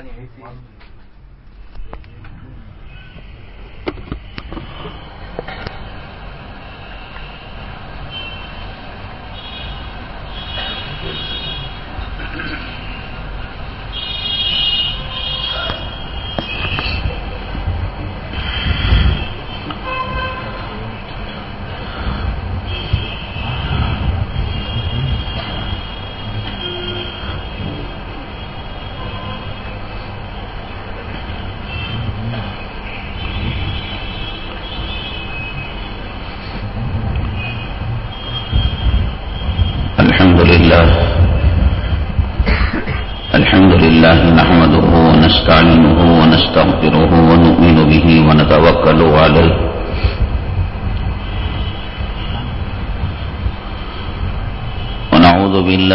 الحمد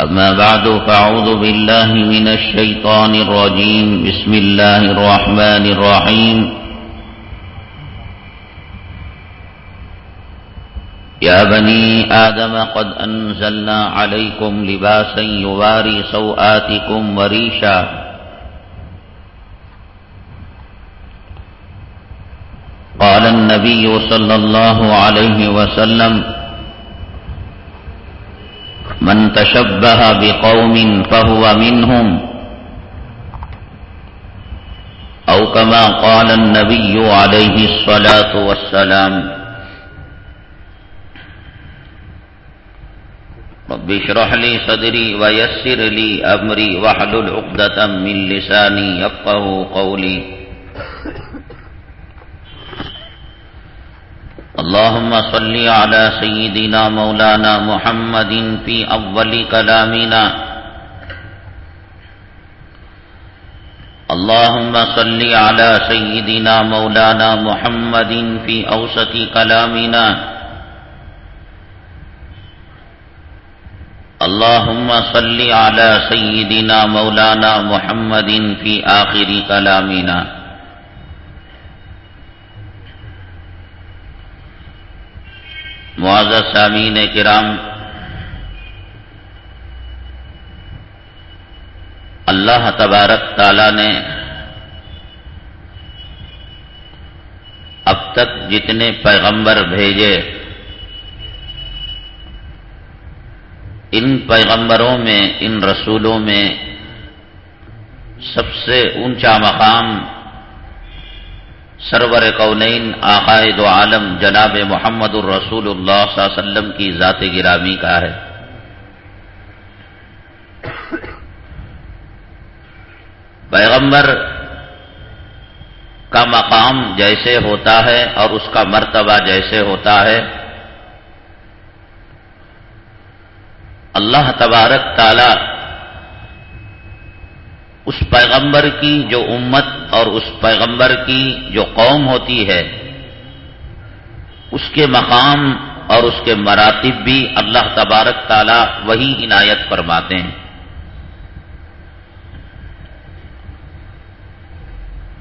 أما بعد فأعوذ بالله من الشيطان الرجيم. بسم الله الرحمن الرحيم. يا بني آدم قد أنزلنا عليكم لباسا يواري سوآتكم وريشا. قال النبي صلى الله عليه وسلم من تشبه بقوم فهو منهم. أو كما قال النبي عليه الصلاة والسلام رب اشرح لي صدري ويسر لي أمري وحلل عقدة من لساني يفقه قولي. اللهم صل على سيدنا مولانا محمد في أول كلامنا. اللهم صل على سيدنا مولانا محمد في أوسط كلامنا. اللهم صل على سيدنا مولانا محمد في آخر كلامنا. معذر سامعین کرام، اللہ تبارک تعالی نے اب تک جتنے پیغمبر بھیجے، ان پیغمبروں میں، ان رسولوں میں سب سے اونچا مقام سرور کونین آقائد و عالم جناب محمد الرسول اللہ صلی اللہ علیہ وسلم کی ذات گرامی کا ہے۔ پیغمبر کا مقام جیسے ہوتا ہے اور اس کا مرتبہ جیسے ہوتا ہے۔ اللہ تبارک تعالی اس پیغمبر کی جو امت اور اس پیغمبر کی جو قوم ہوتی ہے، اس کے مقام اور اس کے مراتب بھی اللہ تبارک تعالی وہی عنایت فرماتے ہیں۔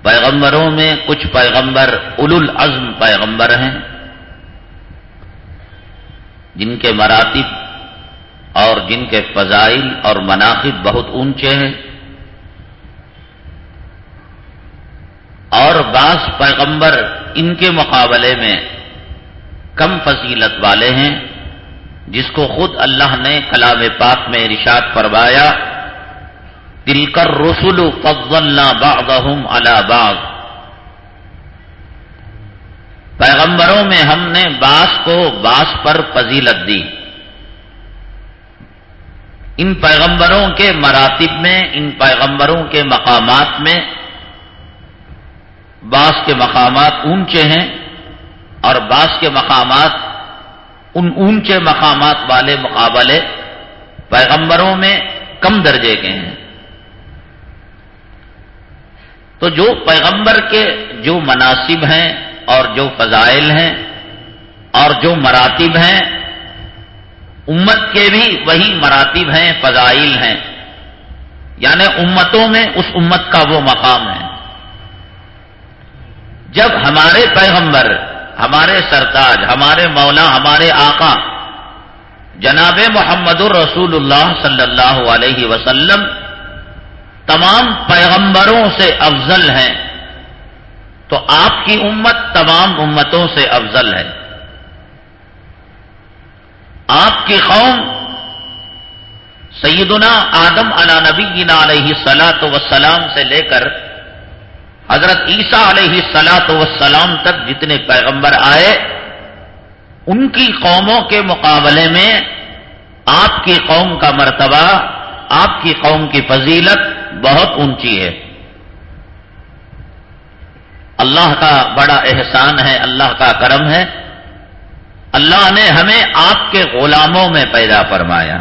پیغمبروں میں کچھ پیغمبر اول العزم پیغمبر ہیں، جن کے مراتب اور جن کے فضائل اور مناقب بہت اونچے ہیں۔ اور بعض پیغمبر ان کے مقابلے میں کم فضیلت والے ہیں، جس کو خود اللہ نے کلام پاک میں رشاد فرمایا دل کر رسول فضلنا بعضهم على بعض۔ پیغمبروں میں ہم نے باس کو باس پر فضیلت دی۔ ان پیغمبروں کے مراتب میں، ان پیغمبروں کے مقامات میں باس کے مقامات اونچے ہیں اور باس کے مقامات ان اونچے مقامات والے مقابلے پیغمبروں میں کم درجے کے ہیں۔ تو جو پیغمبر کے جو مناسب ہیں اور جو فضائل ہیں اور جو مراتب ہیں، امت کے بھی وہی مراتب ہیں، فضائل ہیں۔ یعنی امتوں میں اس امت کا وہ مقام ہے۔ جب ہمارے پیغمبر، ہمارے سرتاج، ہمارے مولا، ہمارے آقا، جناب محمد الرسول اللہ صلی اللہ علیہ وسلم، تمام پیغمبروں سے افضل ہیں، تو آپ کی امت تمام امتوں سے افضل ہے۔ آپ کی قوم سیدنا آدم علا نبی علیہ سلاۃ وسلام سے لے کر حضرت عیسیٰ علیہ سلاۃ وسلام تک جتنے پیغمبر آئے، ان کی قوموں کے مقابلے میں آپ کی قوم کا مرتبہ، آپ کی قوم کی فضیلت بہت اونچی ہے۔ اللہ کا بڑا احسان ہے، اللہ کا کرم ہے۔ اللہ نے ہمیں آپ کے غلاموں میں پیدا فرمایا۔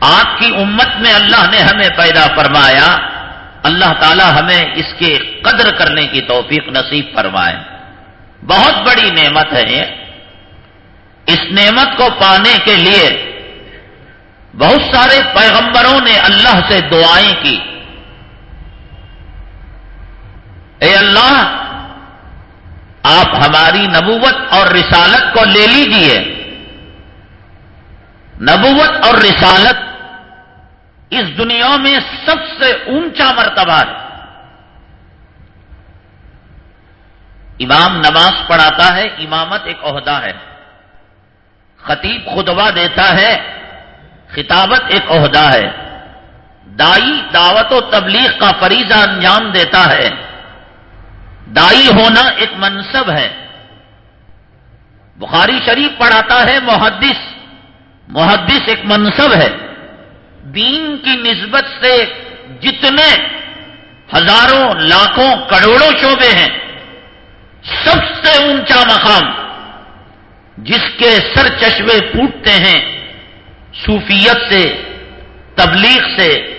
آپ کی امت میں اللہ نے ہمیں پیدا فرمایا۔ اللہ تعالی ہمیں اس کے قدر کرنے کی توفیق نصیب فرمائے۔ بہت بڑی نعمت ہے یہ۔ اس نعمت کو پانے کے لیے بہت سارے پیغمبروں نے اللہ سے دعائیں کی۔ اے اللہ، آپ ہماری نبوت اور رسالت کو لے لیجیے۔ نبوت اور رسالت اس دنیا میں سب سے اونچا مرتبہ ہے۔ امام نماز پڑھاتا ہے، امامت ایک عہدہ ہے۔ خطیب خطبہ دیتا ہے، خطابت ایک عہدہ ہے۔ دائی دعوت و تبلیغ کا فریضہ انجام دیتا ہے۔ دائی ہونا ایک منصب ہے۔ بخاری شریف پڑھاتا ہے، محدث۔ محدث ایک منصب ہے۔ دین کی نسبت سے جتنے ہزاروں، لاکھوں، کروڑوں شعبے ہیں، سب سے اونچا مقام جس کے سر چشمے پوٹتے ہیں صوفیت سے، تبلیغ سے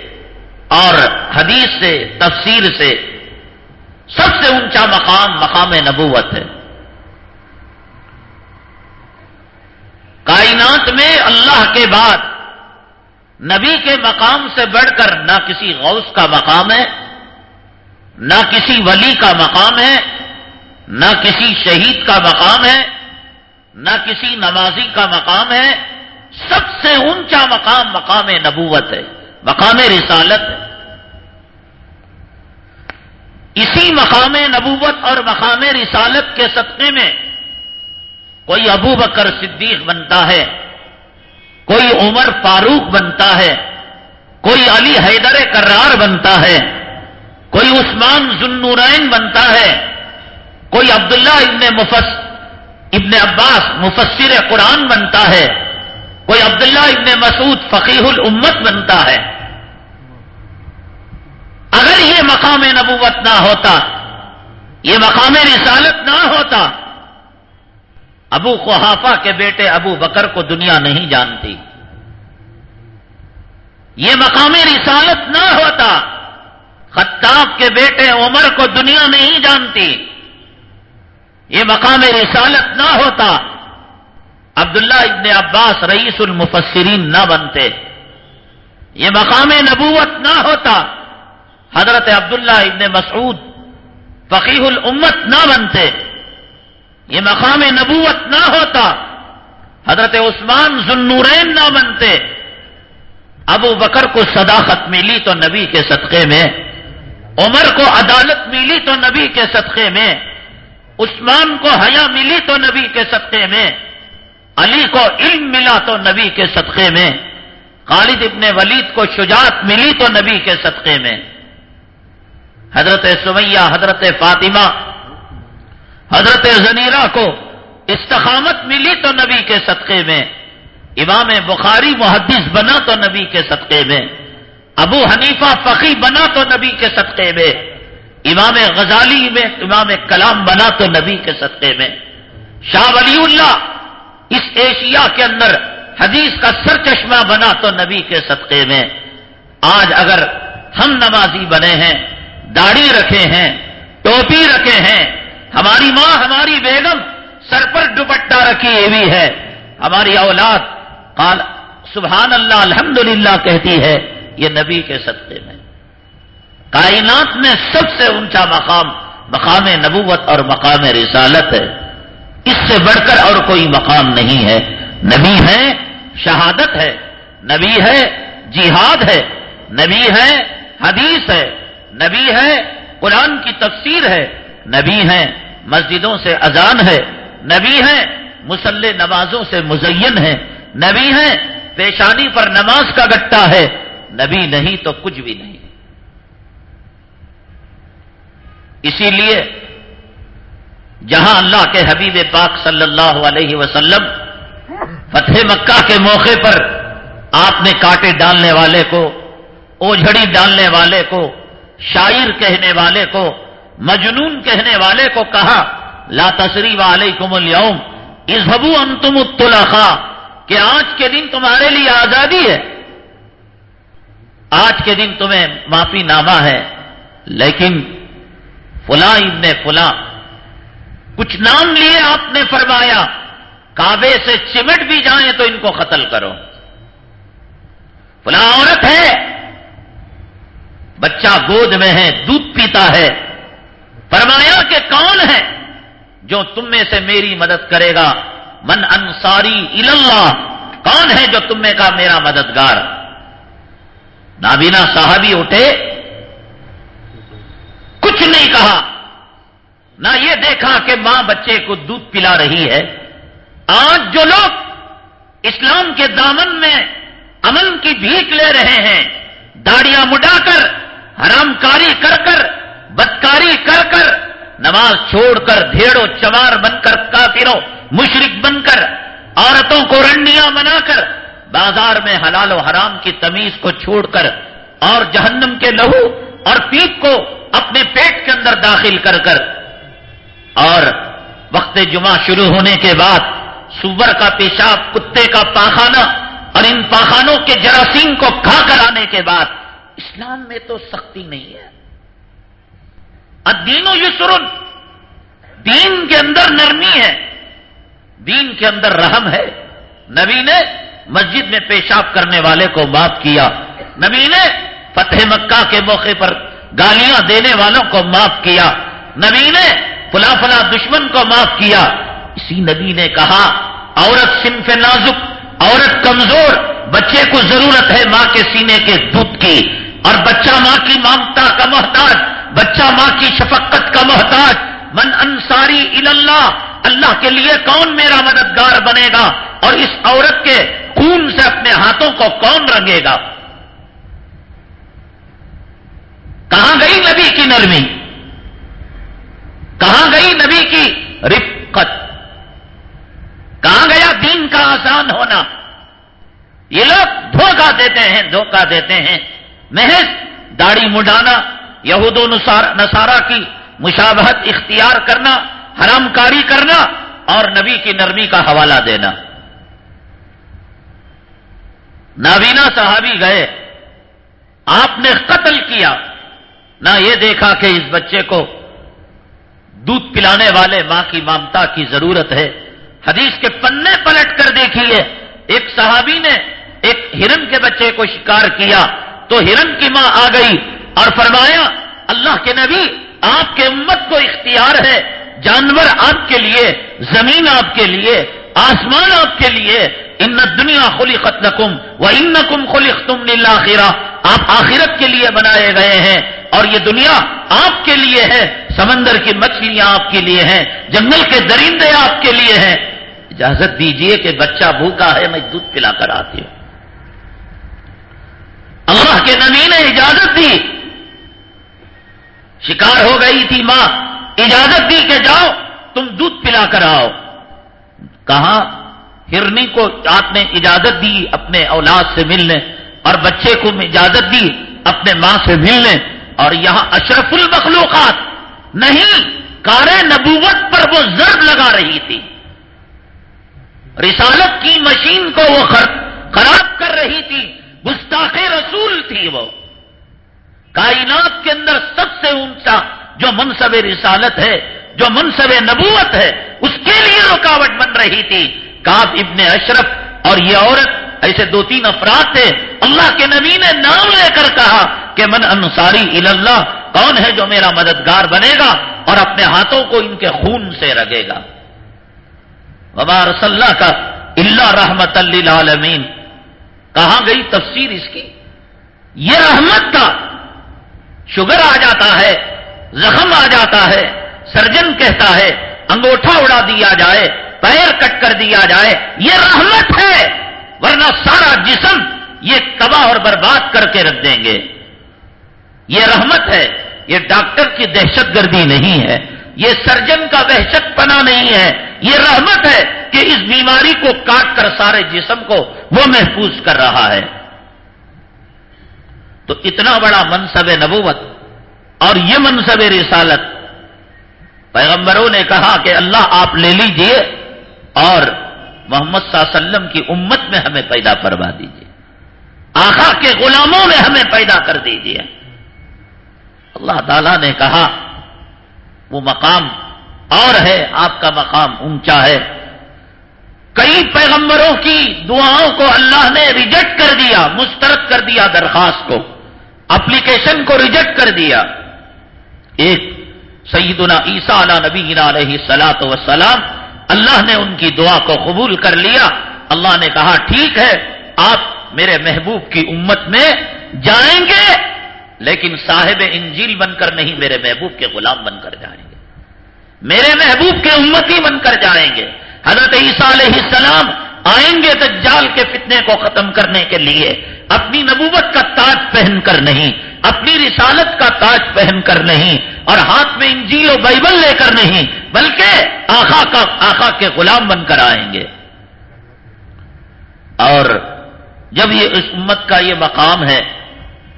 اور حدیث سے، تفسیر سے، سب سے اونچا مقام مقام نبوت ہے۔ کائنات میں اللہ کے بعد نبی کے مقام سے بڑھ کر نہ کسی غوث کا مقام ہے، نہ کسی ولی کا مقام ہے، نہ کسی شہید کا مقام ہے، نہ کسی نمازی کا مقام ہے۔ سب سے اونچا مقام مقام نبوت ہے، مقام رسالت ہے۔ اسی مقام نبوت اور مقام رسالت کے صدقے میں کوئی ابو بکر صدیق بنتا ہے۔ کوئی عمر فاروق بنتا ہے، کوئی علی حیدر کرار بنتا ہے، کوئی عثمان ذنورین بنتا ہے، کوئی عبداللہ ابن مفس، ابن عباس مفسر قرآن بنتا ہے، کوئی عبداللہ ابن مسعود فقیح الامت بنتا ہے۔ اگر یہ مقام نبوت نہ ہوتا، یہ مقام رسالت نہ ہوتا ابو خحافہ کے بیٹے ابو بکر کو دنیا نہیں جانتی۔ یہ مقام رسالت نہ ہوتا۔ خطاب کے بیٹے عمر کو دنیا نہیں جانتی۔ یہ مقام رسالت نہ ہوتا۔ عبداللہ ابن عباس رئیس المفسرین نہ بنتے۔ یہ مقام نبوت نہ ہوتا۔ حضرت عبداللہ ابن مسعود فقیح الامت نہ بنتے۔ یہ مقام نبوت نہ ہوتا۔ حضرت عثمان ذنورین نہ بنتے۔ ابو بکر کو صداقت ملی تو نبی کے صدقے میں۔ عمر کو عدالت ملی تو نبی کے صدقے میں۔ عثمان کو حیا ملی تو نبی کے صدقے میں۔ علی کو علم ملا تو نبی کے صدقے میں۔ خالد ابن ولید کو شجاعت ملی تو نبی کے صدقے میں۔ حضرت سمیہ، حضرت فاطمہ حضرت زنیرہ کو استقامت ملی تو نبی کے صدقے میں۔ امام بخاری محدث بنا تو نبی کے صدقے میں۔ ابو حنیفہ فقی بنا تو نبی کے صدقے میں۔ امام غزالی میں امام کلام بنا تو نبی کے صدقے میں۔ شاہ ولی اللہ اس ایشیا کے اندر حدیث کا سر چشمہ بنا تو نبی کے صدقے میں۔ آج اگر ہم نمازی بنے ہیں، داڑھی رکھے ہیں، ٹوپی رکھے ہیں ہماری ماں، ہماری بیگم سر پر دوپٹہ رکھی ہوئی ہے۔ ہماری اولاد قال سبحان اللہ الحمدللہ کہتی ہے، یہ نبی کے صدقے میں۔ کائنات میں سب سے اونچا مقام مقام نبوت اور مقام رسالت ہے۔ اس سے بڑھ کر اور کوئی مقام نہیں ہے۔ نبی ہے، شہادت ہے۔ نبی ہے، جہاد ہے۔ نبی ہے، حدیث ہے۔ نبی ہے، قرآن کی تفسیر ہے۔ نبی ہے مسجدوں سے اذان ہے، نبی ہے مسلح نمازوں سے مزین ہے نبی ہے پیشانی پر نماز کا گٹا ہے، نبی نہیں تو کچھ بھی نہیں۔ اسی لیے جہاں اللہ کے حبیب پاک صلی اللہ علیہ وسلم فتح مکہ کے موقع پر آپ نے کاٹے ڈالنے والے کو، اوجھڑی ڈالنے والے کو، شاعر کہنے والے کو مجنون کہنے والے کو کہا، لا تصریف علیکم اليوم. اذهبوا انتم الطلقاء کہ آج کے دن تمہارے لیے آزادی ہے. آج کے دن تمہیں معافی نامہ ہے. لیکن فلاں ابن فلاں، کچھ نام لیے آپ نے فرمایا، کعبے سے چمٹ بھی جائیں تو ان کو قتل کرو. فلاں عورت ہے، بچہ گود میں ہے، دودھ پیتا ہے فرمایا کہ کون ہے جو تم میں سے میری مدد کرے گا؟ من انصاری اللہ کون ہے جو تم میں کا میرا مددگار؟ نابینا صاحبی اٹھے۔ کچھ نہیں کہا۔ نہ یہ دیکھا کہ ماں بچے کو دودھ پلا رہی ہے۔ آج جو لوگ اسلام کے دامن میں امن کی بھیک لے رہے ہیں، داڑیاں مڈا کر، حرام کاری کر کر بدکاری کر کر نماز چھوڑ کر بھیڑوں چمار بن کر کافروں مشرق بن کر، عورتوں کو رنڈیاں بنا کر، بازار میں حلال و حرام کی تمیز کو چھوڑ کر اور جہنم کے لہو اور پیپ کو اپنے پیٹ کے اندر داخل کر کر۔ اور وقت جمعہ شروع ہونے کے بعد سور کا پیشاب، کتے کا پاخانہ اور ان پاخانوں کے جراثیم کو کھا کر آنے کے بعد، اسلام میں تو سختی نہیں ہے۔ دین و یسرن۔ دین کے اندر نرمی ہے۔ دین کے اندر رحم ہے۔ نبی نے مسجد میں پیشاب کرنے والے کو معاف کیا۔ نبی نے فتح مکہ کے موقع پر گالیاں دینے والوں کو معاف کیا۔ نبی نے فلا فلا دشمن کو معاف کیا۔ اسی نبی نے کہا، عورت صنف نازک، عورت کمزور، بچے کو ضرورت ہے ماں کے سینے کے دودھ کی۔ اور بچہ ماں کی مامتا کا محتاج۔ بچہ ماں کی شفقت کا محتاج، من انصاری اللہ اللہ کے لیے کون میرا مددگار بنے گا؟ اور اس عورت کے خون سے اپنے ہاتھوں کو کون رنگے گا؟ کہاں گئی نبی کی نرمی؟ کہاں گئی نبی کی رفقت؟ کہاں گیا دین کا آسان ہونا؟ یہ لوگ دھوکہ دیتے ہیں، دھوکہ دیتے ہیں، محض داڑھی مڈانا یہود و نصارہ کی مشابہت اختیار کرنا حرام کاری کرنا اور نبی کی نرمی کا حوالہ دینا۔ نابینا صحابی گئے، آپ نے قتل کیا، نہ یہ دیکھا کہ اس بچے کو دودھ پلانے والے ماں کی مامتا کی ضرورت ہے۔ حدیث کے پنے پلٹ کر دیکھیے ایک صحابی نے ایک ہرن کے بچے کو شکار کیا، تو ہرن کی ماں آ گئی اور فرمایا، اللہ کے نبی، آپ کے امت کو اختیار ہے، جانور آپ کے لیے، زمین آپ کے لیے، آسمان آپ کے لیے، ان دنیا خلی ختم و ان کم خلی تم آپ آخرت کے لیے بنائے گئے ہیں، اور یہ دنیا آپ کے لیے ہے، سمندر کی مچھلیاں آپ کے لیے ہیں، جنگل کے درندے آپ کے لیے ہیں۔ اجازت دیجیے کہ بچہ بھوکا ہے، میں دودھ پلا کر آتی ہوں۔ اللہ کے نبی نے اجازت دی۔ شکار ہو گئی تھی ماں، اجازت دی کہ جاؤ، تم دودھ پلا کر آؤ۔ کہا ہرنی کو آپ نے اجازت دی اپنے اولاد سے ملنے، اور بچے کو اجازت دی اپنے ماں سے ملنے، اور یہاں اشرف المخلوقات، نہیں، کار نبوت پر وہ ضرب لگا رہی تھی۔ رسالت کی مشین کو وہ خراب کر رہی تھی، گستاخ رسول تھی وہ۔ کائنات کے اندر سب سے اونچا جو منصب رسالت ہے، جو منصب نبوت ہے، اس کے لیے رکاوٹ بن رہی تھی۔ کاب ابن اشرف اور یہ عورت، ایسے دو تین افراد تھے۔ اللہ کے نبی نے نام لے کر کہا کہ من انصاری اللہ کون ہے جو میرا مددگار بنے گا اور اپنے ہاتھوں کو ان کے خون سے رگے گا۔ وبار اللہ کا اللہ رحمت اللہ کہاں گئی تفسیر اس کی؟ یہ رحمت کا شوگر آ جاتا ہے، زخم آ جاتا ہے، سرجن کہتا ہے، انگوٹھا اڑا دیا جائے، پیر کٹ کر دیا جائے، یہ رحمت ہے، ورنہ سارا جسم یہ تباہ اور برباد کر کے رکھ دیں گے۔ یہ رحمت ہے، یہ ڈاکٹر کی دہشت گردی نہیں ہے، یہ سرجن کا وحشت پنا نہیں ہے۔ یہ رحمت ہے کہ اس بیماری کو کاٹ کر سارے جسم کو وہ محفوظ کر رہا ہے۔ تو اتنا بڑا منصب نبوت اور یہ منصب رسالت پیغمبروں نے کہا کہ اللہ آپ لے لیجیے اور محمد صلی اللہ علیہ وسلم کی امت میں ہمیں پیدا کروا دیجیے۔ آخا کے غلاموں میں ہمیں پیدا کر دیجیے۔ اللہ تعالی نے کہا، وہ مقام اور ہے، آپ کا مقام اونچا ہے۔ کئی پیغمبروں کی دعاؤں کو اللہ نے ریجیکٹ کر دیا، مسترد کر دیا درخواست کو۔ اپلیکیشن کو ریجیکٹ کر دیا۔ ایک سیدنا عیسیٰ علیہ نبی علیہ سلاۃ وسلام اللہ نے ان کی دعا کو قبول کر لیا۔ اللہ نے کہا، ٹھیک ہے، آپ میرے محبوب کی امت میں جائیں گے، لیکن صاحب انجیل بن کر نہیں، میرے محبوب کے غلام بن کر جائیں گے۔ میرے محبوب کے امتی بن کر جائیں گے۔ حضرت عیسیٰ علیہ السلام آئیں گے دجال کے فتنے کو ختم کرنے کے لیے۔ اپنی نبوت کا تاج پہن کر نہیں، اپنی رسالت کا تاج پہن کر نہیں، اور ہاتھ میں انجیل و بائبل لے کر نہیں، بلکہ آخا کا آخا کے غلام بن کر آئیں گے۔ اور جب یہ اس امت کا یہ مقام ہے،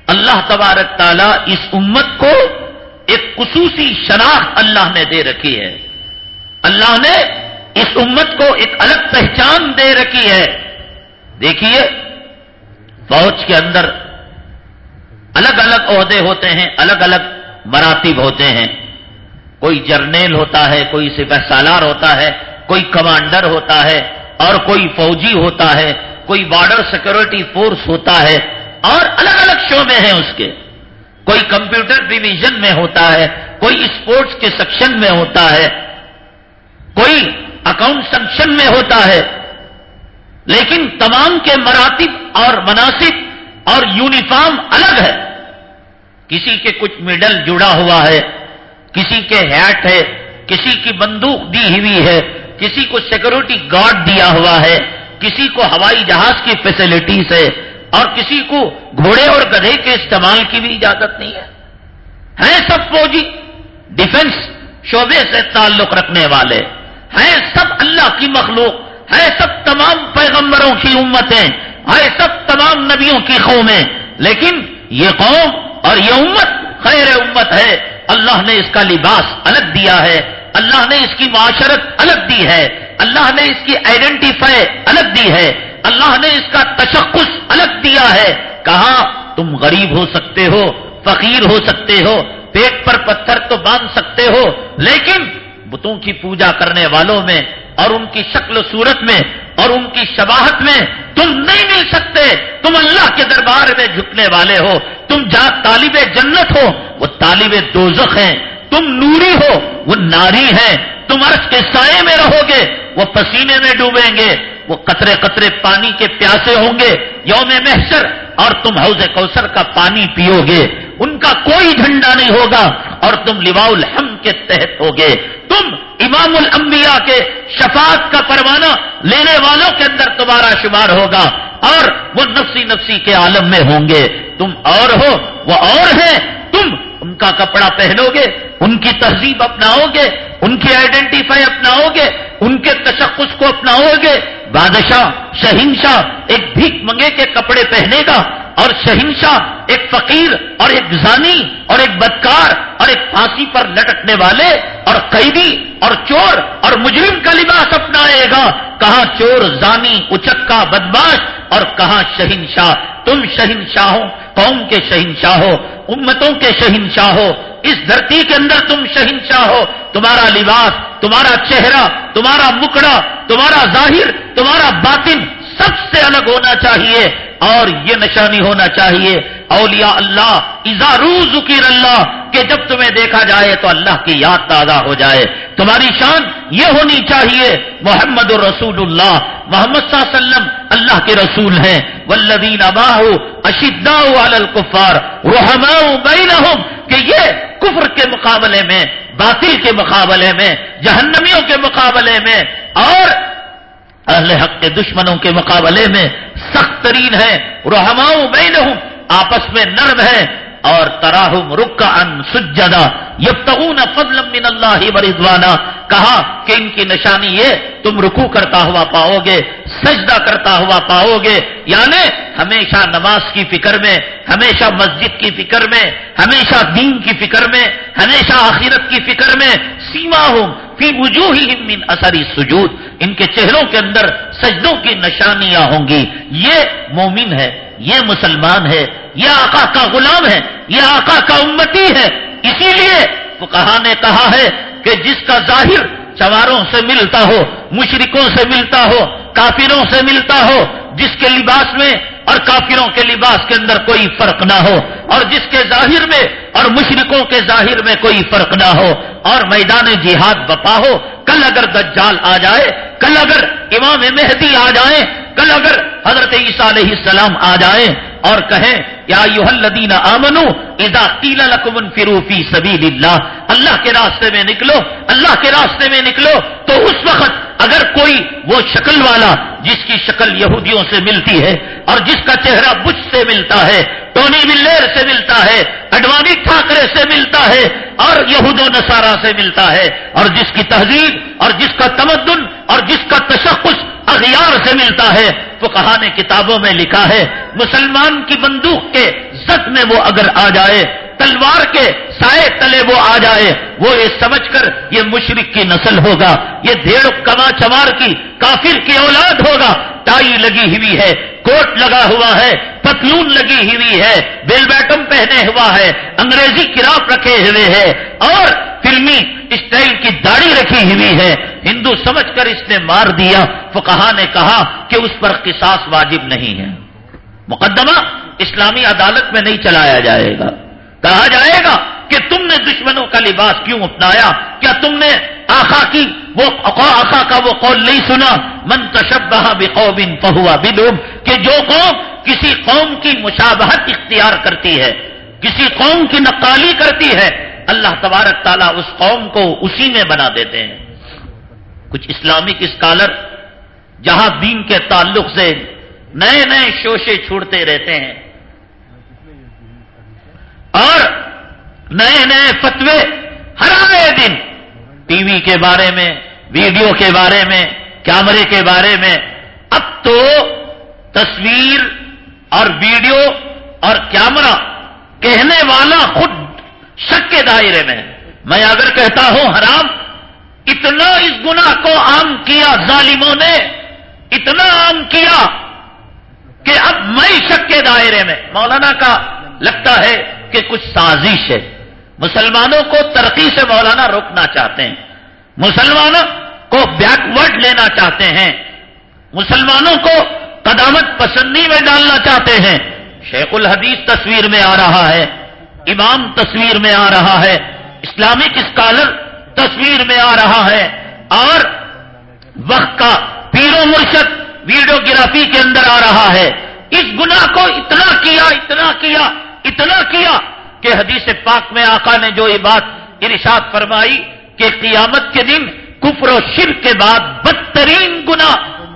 اللہ تبارک تعالی اس امت کو ایک خصوصی شناخت اللہ نے دے رکھی ہے۔ اللہ نے اس امت کو ایک الگ پہچان دے رکھی ہے۔ دیکھیے فوج کے اندر الگ الگ عہدے ہوتے ہیں، الگ الگ مراتب ہوتے ہیں۔ کوئی جرنیل ہوتا ہے، کوئی سپہ سالار ہوتا ہے، کوئی کمانڈر ہوتا ہے اور کوئی فوجی ہوتا ہے، کوئی بارڈر سیکورٹی فورس ہوتا ہے اور الگ الگ شعبے ہیں اس کے۔ کوئی کمپیوٹر ڈویژن میں ہوتا ہے، کوئی اسپورٹس کے سیکشن میں ہوتا ہے، کوئی اکاؤنٹ سیکشن میں ہوتا ہے۔ لیکن تمام کے مراتب اور مناسب اور یونیفارم الگ ہے۔ کسی کے کچھ میڈل جڑا ہوا ہے، کسی کے ہیٹ ہے، کسی کی بندوق دی ہوئی ہے، کسی کو سیکورٹی گارڈ دیا ہوا ہے، کسی کو ہوائی جہاز کی فیسلٹیز ہے، اور کسی کو گھوڑے اور گدھے کے استعمال کی بھی اجازت نہیں ہے۔ ہیں سب فوجی ڈیفنس شعبے سے تعلق رکھنے والے۔ ہیں سب اللہ کی مخلوق ہے سب تمام پیغمبروں کی امتیں۔ ہے سب تمام نبیوں کی قومیں لیکن یہ قوم اور یہ امت خیر امت ہے۔ اللہ نے اس کا لباس الگ دیا ہے۔ اللہ نے اس کی معاشرت الگ دی ہے۔ اللہ نے اس کی آئیڈینٹیفائی الگ دی ہے۔ اللہ نے اس کا تشخص الگ دیا ہے۔ کہاں تم غریب ہو سکتے ہو، فقیر ہو سکتے ہو، پیٹ پر پتھر تو باندھ سکتے ہو، لیکن بتوں کی پوجا کرنے والوں میں اور ان کی شکل و صورت میں اور ان کی شباہت میں تم نہیں مل سکتے، تم اللہ کے دربار میں جھکنے والے ہو، تم جا طالب جنت ہو، وہ طالب دوزخ ہیں، تم نوری ہو، وہ ناری ہیں، تم عرش کے سائے میں رہو گے، وہ پسینے میں ڈوبیں گے، وہ قطرے قطرے پانی کے پیاسے ہوں گے، یوم محشر اور تم حوض کوثر کا پانی پیو گے ان کا کوئی جھنڈا نہیں ہوگا، اور تم لوا الحم کے تحت ہوگے۔ تم امام الانبیاء کے شفاعت کا پروانہ لینے والوں کے اندر تمہارا شمار ہوگا، اور وہ نفسی نفسی کے عالم میں ہوں گے۔ تم اور ہو، وہ اور ہیں۔ تم ان کا کپڑا پہنو گے ان کی تہذیب اپناؤ گے ان کی آئیڈینٹیفائی اپناؤ گے ان کے تشخص کو اپناؤ گے بادشاہ شہنشاہ ایک بھیک منگے کے کپڑے پہنے گا اور شہنشاہ ایک فقیر اور ایک زانی اور ایک بدکار اور ایک پھانسی پر لٹکنے والے اور قیدی اور چور اور مجرم کا لباس اپنائے گا۔ کہاں چور، زانی، اچکا، بدماش اور کہاں شہنشاہ؟ تم شہنشاہ ہو قوم کے شہنشاہ ہو امتوں کے شہنشاہ ہو اس دھرتی کے اندر تم شہنشاہ ہو تمہارا لباس تمہارا چہرہ، تمہارا مکڑا، تمہارا ظاہر، تمہارا باطن سب سے الگ ہونا چاہیے اور یہ نشانی ہونا چاہیے۔ اولیاء اللہ ازارو ذکر اللہ، کہ جب تمہیں دیکھا جائے تو اللہ کی یاد تازہ ہو جائے۔ تمہاری شان یہ ہونی چاہیے، محمد الرسول اللہ، محمد صلی اللہ علیہ وسلم اللہ کے رسول ہیں۔ ولدین اباہ اشدا الکفار رحما بینہم، کہ یہ کفر کے مقابلے میں باطل کے مقابلے میں، جہنمیوں کے مقابلے میں، اور اہل حق کے دشمنوں کے مقابلے میں سخت ترین ہے رحماؤں بینہم، آپس میں نرم ہے اور تراہم رکا ان سجدا یبتغون فضلا من اللہ ورضوانا کہا کہ ان کی نشانی یہ، تم رکو کرتا ہوا پاؤ گے۔ سجدہ کرتا ہوا پاؤ گے۔ یعنی ہمیشہ نماز کی فکر میں، ہمیشہ مسجد کی فکر میں، ہمیشہ دین کی فکر میں، ہمیشہ آخرت کی فکر میں سیما ہوں فی وجوہ من اثری سجود ان کے چہروں کے اندر سجدوں کی نشانیاں ہوں گی۔ یہ مومن ہے، یہ مسلمان ہے، یہ آقا کا غلام ہے، یہ آقا کا امتی ہے۔ اسی لیے کہا نے کہا ہے کہ جس کا ظاہر چواروں سے ملتا ہو، مشرکوں سے ملتا ہو، کافروں سے ملتا ہو، جس کے لباس میں اور کافروں کے لباس کے اندر کوئی فرق نہ ہو، اور جس کے ظاہر میں اور مشرکوں کے ظاہر میں کوئی فرق نہ ہو۔ اور میدان جہاد بپا ہو، کل اگر دجال آ جائے، کل اگر امام مہدی آ جائیں، کل اگر حضرت عیسیٰ علیہ السلام آ جائیں اور کہیں یا یو الدین آمنو ادا تیلا لکمن فروفی سبیل اللہ اللہ کے راستے میں نکلو، اللہ کے راستے میں نکلو، تو اس وقت اگر کوئی وہ شکل والا جس کی شکل یہودیوں سے ملتی ہے اور جس کا چہرہ بچ سے ملتا ہے، ٹونی ملیر سے ملتا ہے، اڈوانی ٹھاکرے سے ملتا ہے اور یہود و نصارہ سے ملتا ہے، اور جس کی تہذیب اور جس کا تمدن اور جس کا تشخص اغیار سے ملتا ہے تو کہا نے کتابوں میں لکھا ہے، مسلمان کی بندوق کے زد میں وہ اگر آ جائے، تلوار کے سائے تلے وہ آ جائے، وہ یہ سمجھ کر یہ مشرق کی نسل ہوگا، یہ دھیڑ کما چمار کی کافر کی اولاد ہوگا۔ ٹائی لگی ہوئی ہے، کوٹ لگا ہوا ہے، پتلون لگی ہوئی ہے بیل بیٹم پہنے ہوا ہے، انگریزی کراپ رکھے ہوئے ہے، اور فلمی اسٹائل کی داڑھی رکھی ہوئی ہے۔ ہندو سمجھ کر اس نے مار دیا۔ فکہ نے کہا کہ اس پر قصاص واجب نہیں ہے۔ مقدمہ اسلامی عدالت میں نہیں چلایا جائے گا۔ کہا جائے گا کہ تم نے دشمنوں کا لباس کیوں اپنایا؟ کیا تم نے آخا کی وہ آخا کا وہ قول نہیں سنا؟ من تشبہ بقوم فہوا بدوم کہ جو قوم کسی قوم کی مشابہت اختیار کرتی ہے، کسی قوم کی نقالی کرتی ہے، اللہ تبارک تعالیٰ اس قوم کو اسی میں بنا دیتے ہیں۔ کچھ اسلامک اسکالر جہاں دین کے تعلق سے نئے نئے شوشے چھوڑتے رہتے ہیں اور نئے نئے فتوے ہر آئے دن ٹی وی کے بارے میں، ویڈیو کے بارے میں، کیمرے کے بارے میں۔ اب تو تصویر اور ویڈیو اور کیمرہ کہنے والا خود شک کے دائرے میں میں اگر کہتا ہوں، حرام، اتنا اس گناہ کو عام کیا، ظالموں نے، اتنا عام کیا کہ اب میں شک کے دائرے میں، مولانا کا لگتا ہے کہ کچھ سازش ہے۔ مسلمانوں کو ترقی سے مولانا روکنا چاہتے ہیں۔ مسلمانوں کو بیکورڈ لینا چاہتے ہیں۔ مسلمانوں کو قدامت پسندی میں ڈالنا چاہتے ہیں۔ شیخ الحدیث تصویر میں آ رہا ہے، امام تصویر میں آ رہا ہے، اسلامک اسکالر تصویر میں آ رہا ہے اور وقت کا پیرو مرشد ویڈیوگرافی کے اندر آ رہا ہے۔ اس گناہ کو اتنا کیا اتنا کیا اتنا کیا کہ حدیث پاک میں آقا نے جو یہ بات ارشاد فرمائی کہ قیامت کے دن کفر و شرک کے بعد بدترین گنا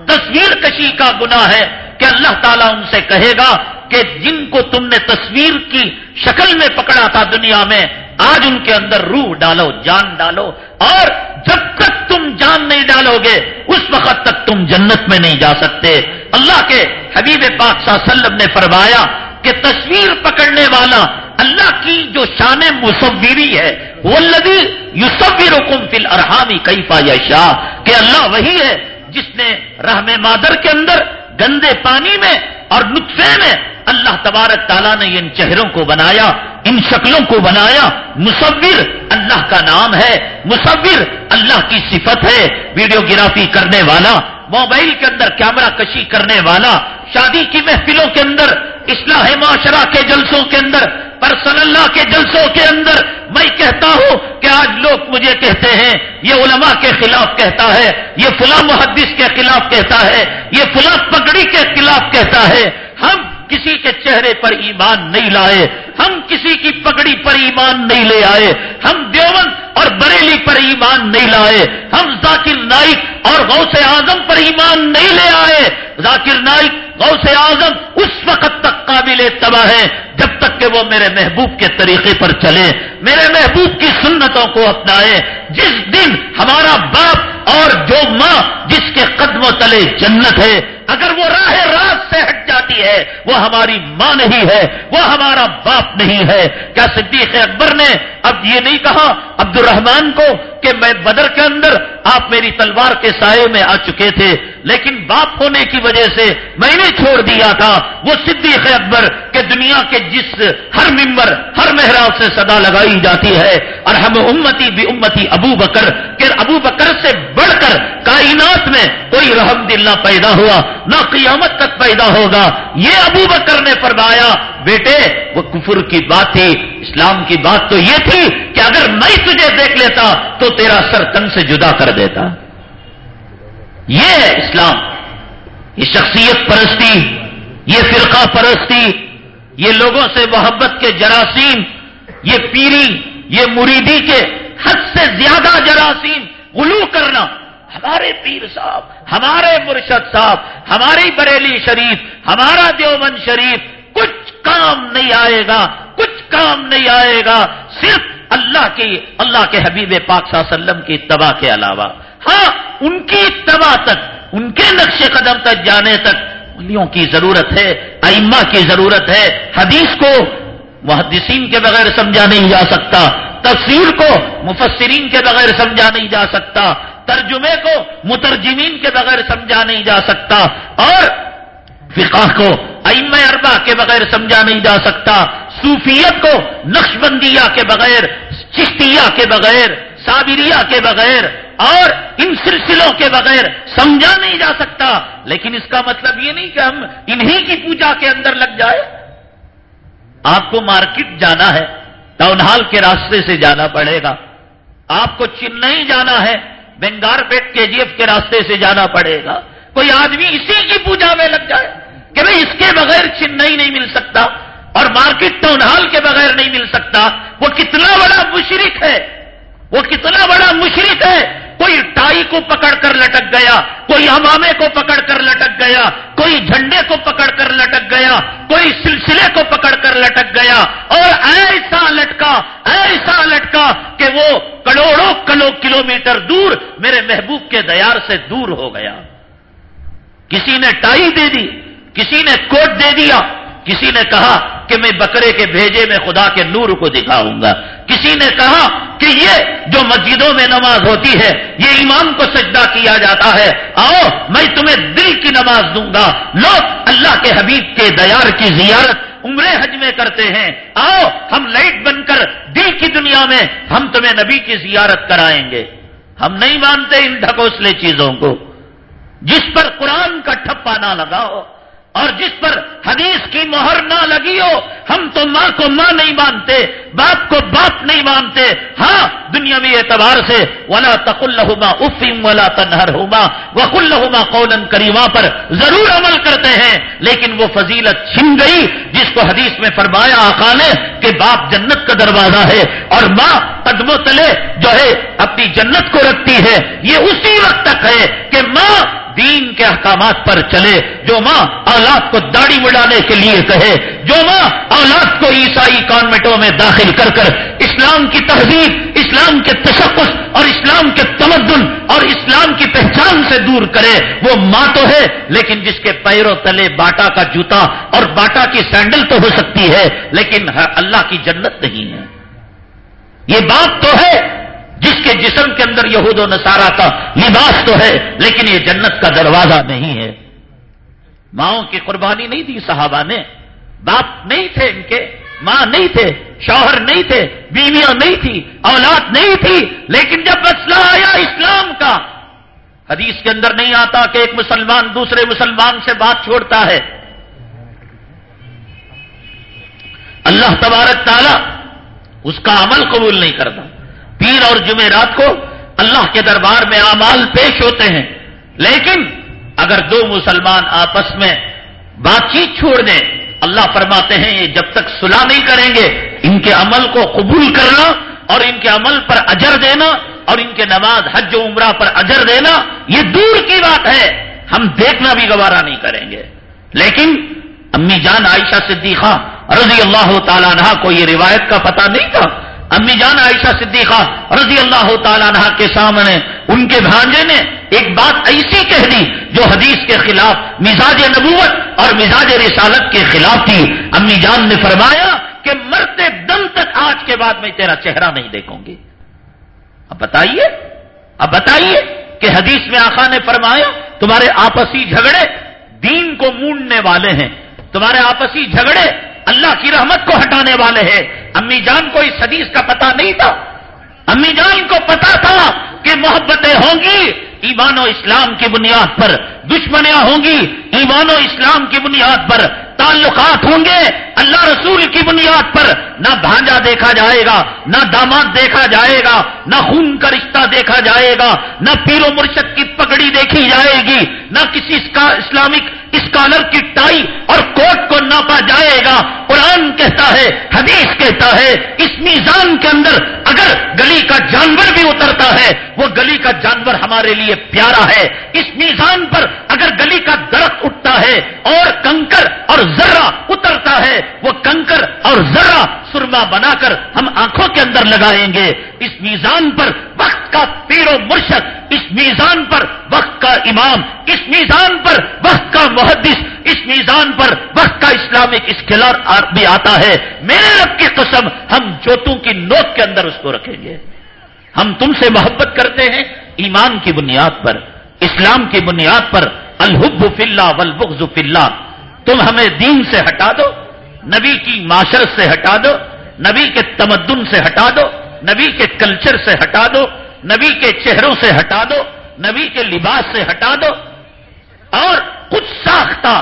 تصویر کشی کا گنا ہے کہ اللہ تعالیٰ ان سے کہے گا کہ جن کو تم نے تصویر کی شکل میں پکڑا تھا دنیا میں، آج ان کے اندر روح ڈالو، جان ڈالو اور جب تک جان نہیں ڈالو گے، اس وقت تک تم جنت میں نہیں جا سکتے۔ اللہ کے حبیب پاک صلی اللہ علیہ وسلم نے فرمایا کہ تصویر پکڑنے والا اللہ کی جو شان مصوری ہے وہ لگی یوسفی رکم فل ارحامی کئی پا شاہ کہ اللہ وہی ہے جس نے رحم مادر کے اندر گندے پانی میں اور نطفے میں اللہ تبارک تعالیٰ نے ان چہروں کو بنایا، ان شکلوں کو بنایا۔ مصور اللہ کا نام ہے، مصور اللہ کی صفت ہے۔ ویڈیوگرافی کرنے والا، موبائل کے اندر کیمرہ کشی کرنے والا، شادی کی محفلوں کے اندر، اصلاح معاشرہ کے جلسوں کے اندر پرسن اللہ کے جلسوں کے اندر۔ میں کہتا ہوں کہ آج لوگ مجھے کہتے ہیں، یہ علماء کے خلاف کہتا ہے، یہ فلاں محدث کے خلاف کہتا ہے، یہ فلاں پگڑی کے خلاف کہتا ہے۔ ہم کسی کے چہرے پر ایمان نہیں لائے، ہم کسی کی پگڑی پر ایمان نہیں لے آئے، ہم دیوبند اور بریلی پر ایمان نہیں لائے، ہم ذاکر نائک اور غوث اعظم پر ایمان نہیں لے آئے۔ ذاکر نائک، غوث اعظم اس وقت تک قابل تباہ ہے جب تک کہ وہ میرے محبوب کے طریقے پر چلے میرے محبوب کی سنتوں کو اپنائے جس دن ہمارا باپ اور جو ماں جس کے قدم و تلے جنت ہے اگر وہ راہ رات سے ہٹ جاتی ہے، وہ ہماری ماں نہیں ہے، وہ ہمارا باپ نہیں ہے۔ کیا صدیق اکبر نے اب یہ نہیں کہا عبد الرحمان کو کہ میں بدر کے اندر آپ میری تلوار کے سائے میں آ چکے تھے، لیکن باپ ہونے کی وجہ سے میں نے چھوڑ دیا تھا۔ وہ صدیق اکبر کہ دنیا کے جس ہر ممبر، ہر محراب سے صدا لگائی جاتی ہے۔ اور ہم امتی بھی امتی ابو بکر۔ کہ ابو بکر سے بڑھ کر کائنات میں کوئی رحم دل نہ پیدا ہوا، نہ قیامت تک پیدا ہوگا۔ یہ ابو بکر نے فرمایا بیٹے، وہ کفر کی بات تھی، اسلام کی بات تو یہ تھی کہ اگر میں تجھے دیکھ لیتا تو تیرا سر تن سے جدا کر دیتا۔ یہ ہے اسلام۔ یہ شخصیت پرستی، یہ فرقہ پرستی، یہ لوگوں سے محبت کے جراثیم، یہ پیری، یہ مریدی کے حد سے زیادہ جراثیم۔ غلو کرنا۔ ہمارے پیر صاحب، ہمارے مرشد صاحب، ہماری بریلی شریف، ہمارا دیوبند شریف کچھ کام نہیں آئے گا، کچھ کام نہیں آئے گا، صرف اللہ کی، اللہ کے حبیب پاک صلی اللہ علیہ وسلم کی اتباع کے علاوہ۔ ہاں ان کی اتباع تک، ان کے نقش قدم تک، جانے تک ولیوں کی ضرورت ہے، ائمہ کی ضرورت ہے۔ حدیث کو محدثین کے بغیر سمجھا نہیں جا سکتا، تفسیر کو مفسرین کے بغیر سمجھا نہیں جا سکتا، ترجمے کو مترجمین کے بغیر سمجھا نہیں جا سکتا، اور فقہ کو ائم اربا کے بغیر سمجھا نہیں جا سکتا، صوفیت کو نقش بندیا کے بغیر، چشتیہ کے بغیر، صابریہ کے بغیر اور ان سلسلوں کے بغیر سمجھا نہیں جا سکتا۔ لیکن اس کا مطلب یہ نہیں کہ ہم انہی کی پوجا کے اندر لگ جائے۔ آپ کو مارکیٹ جانا ہے، ٹاؤن ہال کے راستے سے جانا پڑے گا۔ آپ کو چنئی جانا ہے بنگار پیٹ کے جی ایف کے راستے سے جانا پڑے گا۔ کوئی آدمی اسی کی پوجا میں لگ جائے۔ کہ بھائی اس کے بغیر چنئی نہیں مل سکتا اور مارکیٹ ٹاؤن ہال کے بغیر نہیں مل سکتا وہ کتنا بڑا مشرق ہے وہ کتنا بڑا مشرق ہے کوئی ٹائی کو پکڑ کر لٹک گیا کوئی امامے کو پکڑ کر لٹک گیا کوئی جھنڈے کو پکڑ کر لٹک گیا کوئی سلسلے کو پکڑ کر لٹک گیا اور ایسا لٹکا ایسا لٹکا کہ وہ کروڑوں کلو کلو میٹر دور میرے محبوب کے دیار سے دور ہو گیا کسی نے ٹائی دے دی کسی نے کوٹ دے دیا، کسی نے کہا کہ میں بکرے کے بھیجے میں خدا کے نور کو دکھاؤں گا۔ کسی نے کہا کہ یہ جو مسجدوں میں نماز ہوتی ہے، یہ امام کو سجدہ کیا جاتا ہے۔ آؤ، میں تمہیں دل کی نماز دوں گا۔ لوگ اللہ کے حبیب کے دیار کی زیارت عمرے حج میں کرتے ہیں۔ آؤ، ہم لائٹ بن کر دل کی دنیا میں ہم تمہیں نبی کی زیارت کرائیں گے۔ ہم نہیں مانتے ان ڈھکوسلے چیزوں کو۔ جس پر قرآن کا ٹھپا نہ لگاؤ۔ اور جس پر حدیث کی مہر نہ لگی ہو، ہم تو ماں کو ماں نہیں مانتے، باپ کو باپ نہیں مانتے۔ ہاں دنیا میں اعتبار سے، ولا تق الحما افیم ولا تنہر ہوما وق الحما قولن کریما پر ضرور عمل کرتے ہیں، لیکن وہ فضیلت چھن گئی، جس کو حدیث میں فرمایا آقا نے کہ باپ جنت کا دروازہ ہے اور ماں قدموں تلے جو ہے، اپنی جنت کو رکھتی ہے۔ یہ اسی وقت تک ہے کہ ماں دین کے احکامات پر چلے، جو ماں اولاد کو داڑھی بڑھانے کے لیے کہے، جو ماں اولاد کو عیسائی کانوینٹوں میں داخل کر کر اسلام اسلام کی تہذیب، اسلام کے تشخص اور اسلام کے تمدن اور اسلام کی پہچان سے دور کرے، وہ ماں تو ہے، لیکن جس کے پیروں تلے باٹا کا جوتا اور باٹا کی سینڈل تو ہو سکتی ہے، لیکن ہاں، اللہ کی جنت نہیں ہے۔ یہ بات تو ہے جس کے جسم کے اندر یہود و نصارہ کا لباس تو ہے، لیکن یہ جنت کا دروازہ نہیں ہے۔ ماؤں کی قربانی نہیں دی صحابہ نے، باپ نہیں تھے ان کے، ماں نہیں تھے، شوہر نہیں تھے، بیویاں نہیں تھی، اولاد نہیں تھی۔ لیکن جب مسئلہ آیا اسلام کا، حدیث کے اندر نہیں آتا کہ ایک مسلمان دوسرے مسلمان سے بات چھوڑتا ہے۔ اللہ تبارک تعالی اس کا عمل قبول نہیں کرتا۔ پیر اور جمعرات کو اللہ کے دربار میں اعمال پیش ہوتے ہیں۔ لیکن اگر دو مسلمان آپس میں بات چیت چھوڑ دیں، اللہ فرماتے ہیں یہ جب تک صلاح نہیں کریں گے، ان کے عمل کو قبول کرنا اور ان کے عمل پر اجر دینا اور ان کے نماز، حج و عمرہ پر اجر دینا، یہ دور کی بات ہے۔ ہم دیکھنا بھی گوارا نہیں کریں گے۔ لیکن امی جان عائشہ صدیقہ رضی اللہ تعالیٰ عنہ کو یہ روایت کا پتہ نہیں تھا امی جان عائشہ صدیقہ رضی اللہ تعالیٰ عنہ کے سامنے ان کے بھانجے نے ایک بات ایسی کہہ دی جو حدیث کے خلاف مزاج نبوت اور مزاج رسالت کے خلاف تھی۔ امی جان نے فرمایا کہ مرتے دم تک آج کے بعد میں تیرا چہرہ نہیں دیکھوں گی۔ اب بتائیے اب بتائیے کہ حدیث میں آخا نے فرمایا، تمہارے آپسی جھگڑے دین کو مونڈنے والے ہیں، تمہارے آپسی جھگڑے اللہ کی رحمت کو ہٹانے والے ہیں۔ امی جان کو اس حدیث کا پتا نہیں تھا۔ امی جان کو پتا تھا کہ محبتیں ہوں گی، ایمان و اسلام کی بنیاد پر دشمنیاں ہوں گی، ایمان و اسلام کی بنیاد پر تعلقات ہوں گے۔ اللہ رسول کی بنیاد پر نہ بھانجا دیکھا جائے گا، نہ داماد دیکھا جائے گا، نہ خون کا رشتہ دیکھا جائے گا، نہ پیر و مرشد کی پگڑی دیکھی جائے گی، نہ کسی اسلامک اسکالر کی ٹائی اور کوٹ کو ناپا جائے گا۔ قرآن کہتا ہے، حدیث کہتا ہے، اس میزان کے اندر اگر گلی کا جانور بھی اترتا ہے، وہ گلی کا جانور ہمارے لیے پیارا ہے۔ اس میزان پر اگر گلی کا درخت اٹھتا ہے اور کنکر اور ذرہ اترتا ہے، وہ کنکر اور ذرہ سرما بنا کر ہم آنکھوں کے اندر لگائیں گے۔ اس میزان پر وقت کا پیر و مرشد اس میزان پر وقت کا امام، اس میزان پر وقت کا محدث، اس میزان پر وقت کا اسلامک اسکلر بھی آتا ہے۔ میرے رب کی قسم، ہم جوتوں کی نوک کے اندر اس کو رکھیں گے۔ ہم تم سے محبت کرتے ہیں، ایمان کی بنیاد پر، اسلام کی بنیاد پر۔ الحب فی اللہ والبغض فی اللہ۔ تم ہمیں دین سے ہٹا دو، نبی کی معاشرت سے ہٹا دو، نبی کے تمدن سے ہٹا دو، نبی کے کلچر سے ہٹا دو۔ نبی کے چہروں سے ہٹا دو، نبی کے لباس سے ہٹا دو، اور کچھ ساختہ،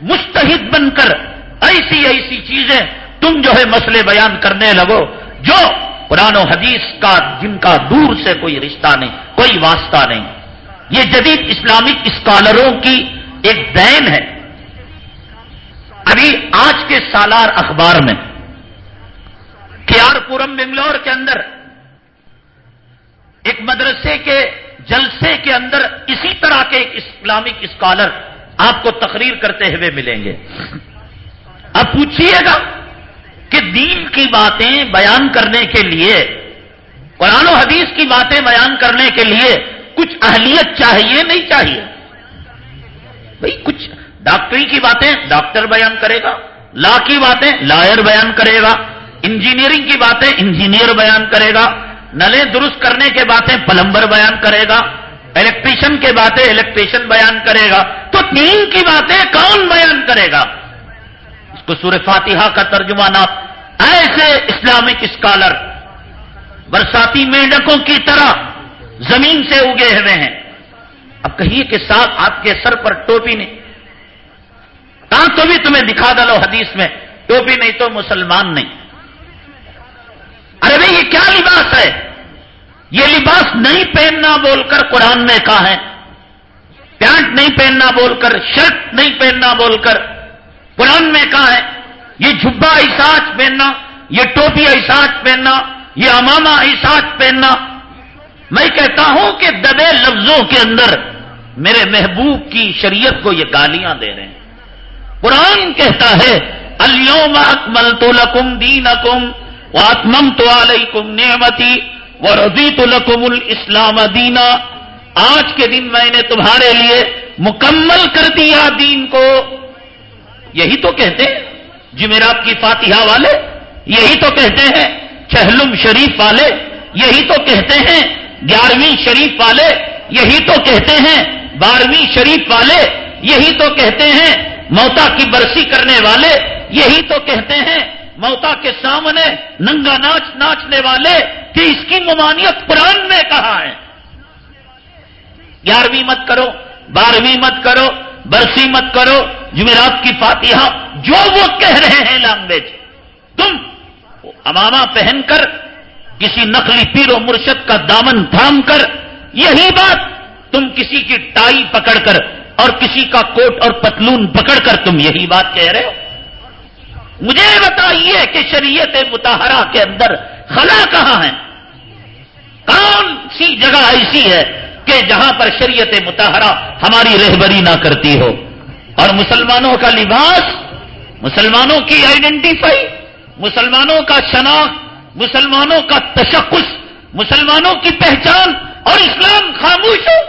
مستحد بن کر ایسی ایسی چیزیں تم جو ہے مسئلے بیان کرنے لگو، جو قرآن و حدیث کا، جن کا دور سے کوئی رشتہ نہیں، کوئی واسطہ نہیں۔ یہ جدید اسلامک اسکالروں کی ایک دین ہے۔ ابھی آج کے سالار اخبار میں، کیار پورم بنگلور کے اندر ایک مدرسے کے جلسے کے اندر اسی طرح کے ایک اسلامک اسکالر آپ کو تقریر کرتے ہوئے ملیں گے۔ اب پوچھیے گا کہ دین کی باتیں بیان کرنے کے لیے، قرآن و حدیث کی باتیں بیان کرنے کے لیے کچھ اہلیت چاہیے نہیں چاہیے؟ بھائی کچھ ڈاکٹری کی باتیں ڈاکٹر بیان کرے گا، لا کی باتیں لائر بیان کرے گا، انجینئرنگ کی باتیں انجینئر بیان کرے گا۔ نلے درست کرنے کے باتیں پلمبر بیان کرے گا، الیکٹریشن کے باتیں الیکٹریشن بیان کرے گا، تو تین کی باتیں کون بیان کرے گا؟ اس کو سور فاتحہ کا ترجمہ نہ، ایسے اسلامک اسکالر برساتی مینڈکوں کی طرح زمین سے اگے ہوئے ہیں۔ اب کہیے کہ ساتھ آپ کے سر پر ٹوپی نہیں۔ کہاں تو بھی تمہیں دکھا ڈالو حدیث میں، ٹوپی نہیں تو مسلمان نہیں۔ ارے بھائی، یہ کیا لباس ہے؟ یہ لباس نہیں پہننا بول کر قرآن میں کہا ہے۔ پینٹ نہیں پہننا بول کر، شرٹ نہیں پہننا بول کر قرآن میں کہا ہے۔ یہ جھبا احساس پہننا، یہ ٹوپی احساس پہننا، یہ اماما احساس پہننا۔ میں کہتا ہوں کہ دبے لفظوں کے اندر میرے محبوب کی شریعت کو یہ گالیاں دے رہے ہیں۔ قرآن کہتا ہے الوم اکمل تو لکم دین اکم آتمم تو علیکم نعمتی۔ و رضیت القم الاسلام دینا۔ آج کے دن میں نے تمہارے لیے مکمل کر دیا دین کو۔ یہی تو کہتے ہیں۔ جمعرات کی فاتحہ والے، یہی تو کہتے ہیں۔ چہلم شریف والے، یہی تو کہتے ہیں۔ گیارہویں شریف والے، یہی تو کہتے ہیں۔ بارہویں شریف والے، یہی تو کہتے ہیں۔ موتا کی برسی کرنے والے، یہی تو کہتے ہیں۔ موتا کے سامنے ننگا ناچ ناچنے والے کہ اس کی ممانعت قرآن نے کہا ہے۔ گیارہویں مت کرو، بارہویں مت کرو، برسی مت کرو، جمعرات کی فاتحہ، جو وہ کہہ رہے ہیں لینگویج۔ تم اماما پہن کر، کسی نقلی پیر و مرشد کا دامن تھام کر، یہی بات تم کسی کی ٹائی پکڑ کر اور کسی کا کوٹ اور پتلون پکڑ کر تم یہی بات کہہ رہے ہو۔ مجھے بتائیے کہ شریعت متحرہ کے اندر خلا کہاں ہے؟ کون سی جگہ ایسی ہے کہ جہاں پر شریعت متحرہ ہماری رہبری نہ کرتی ہو؟ اور مسلمانوں کا لباس، مسلمانوں کی آئیڈینٹیفائی مسلمانوں کا شناخت، مسلمانوں کا تشخص، مسلمانوں کی پہچان اور اسلام خاموش ہو؟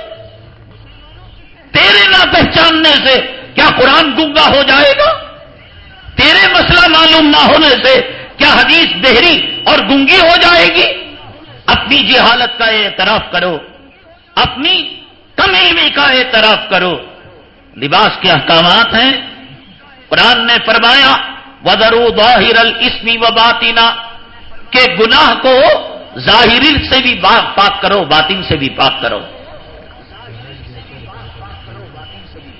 تیرے نہ پہچاننے سے کیا قرآن گنگا ہو جائے گا؟ تیرے مسئلہ معلوم نہ ہونے سے کیا حدیث دہری اور گنگی ہو جائے گی؟ اپنی جی جہالت کا اعتراف کرو، اپنی کم علمی کا اعتراف کرو۔ لباس کے احکامات ہیں۔ قرآن نے فرمایا وزرو ظاہر الاسمی و باطینا کہ گناہ کو ظاہری سے بھی پاک کرو، باطن سے بھی پاک کرو۔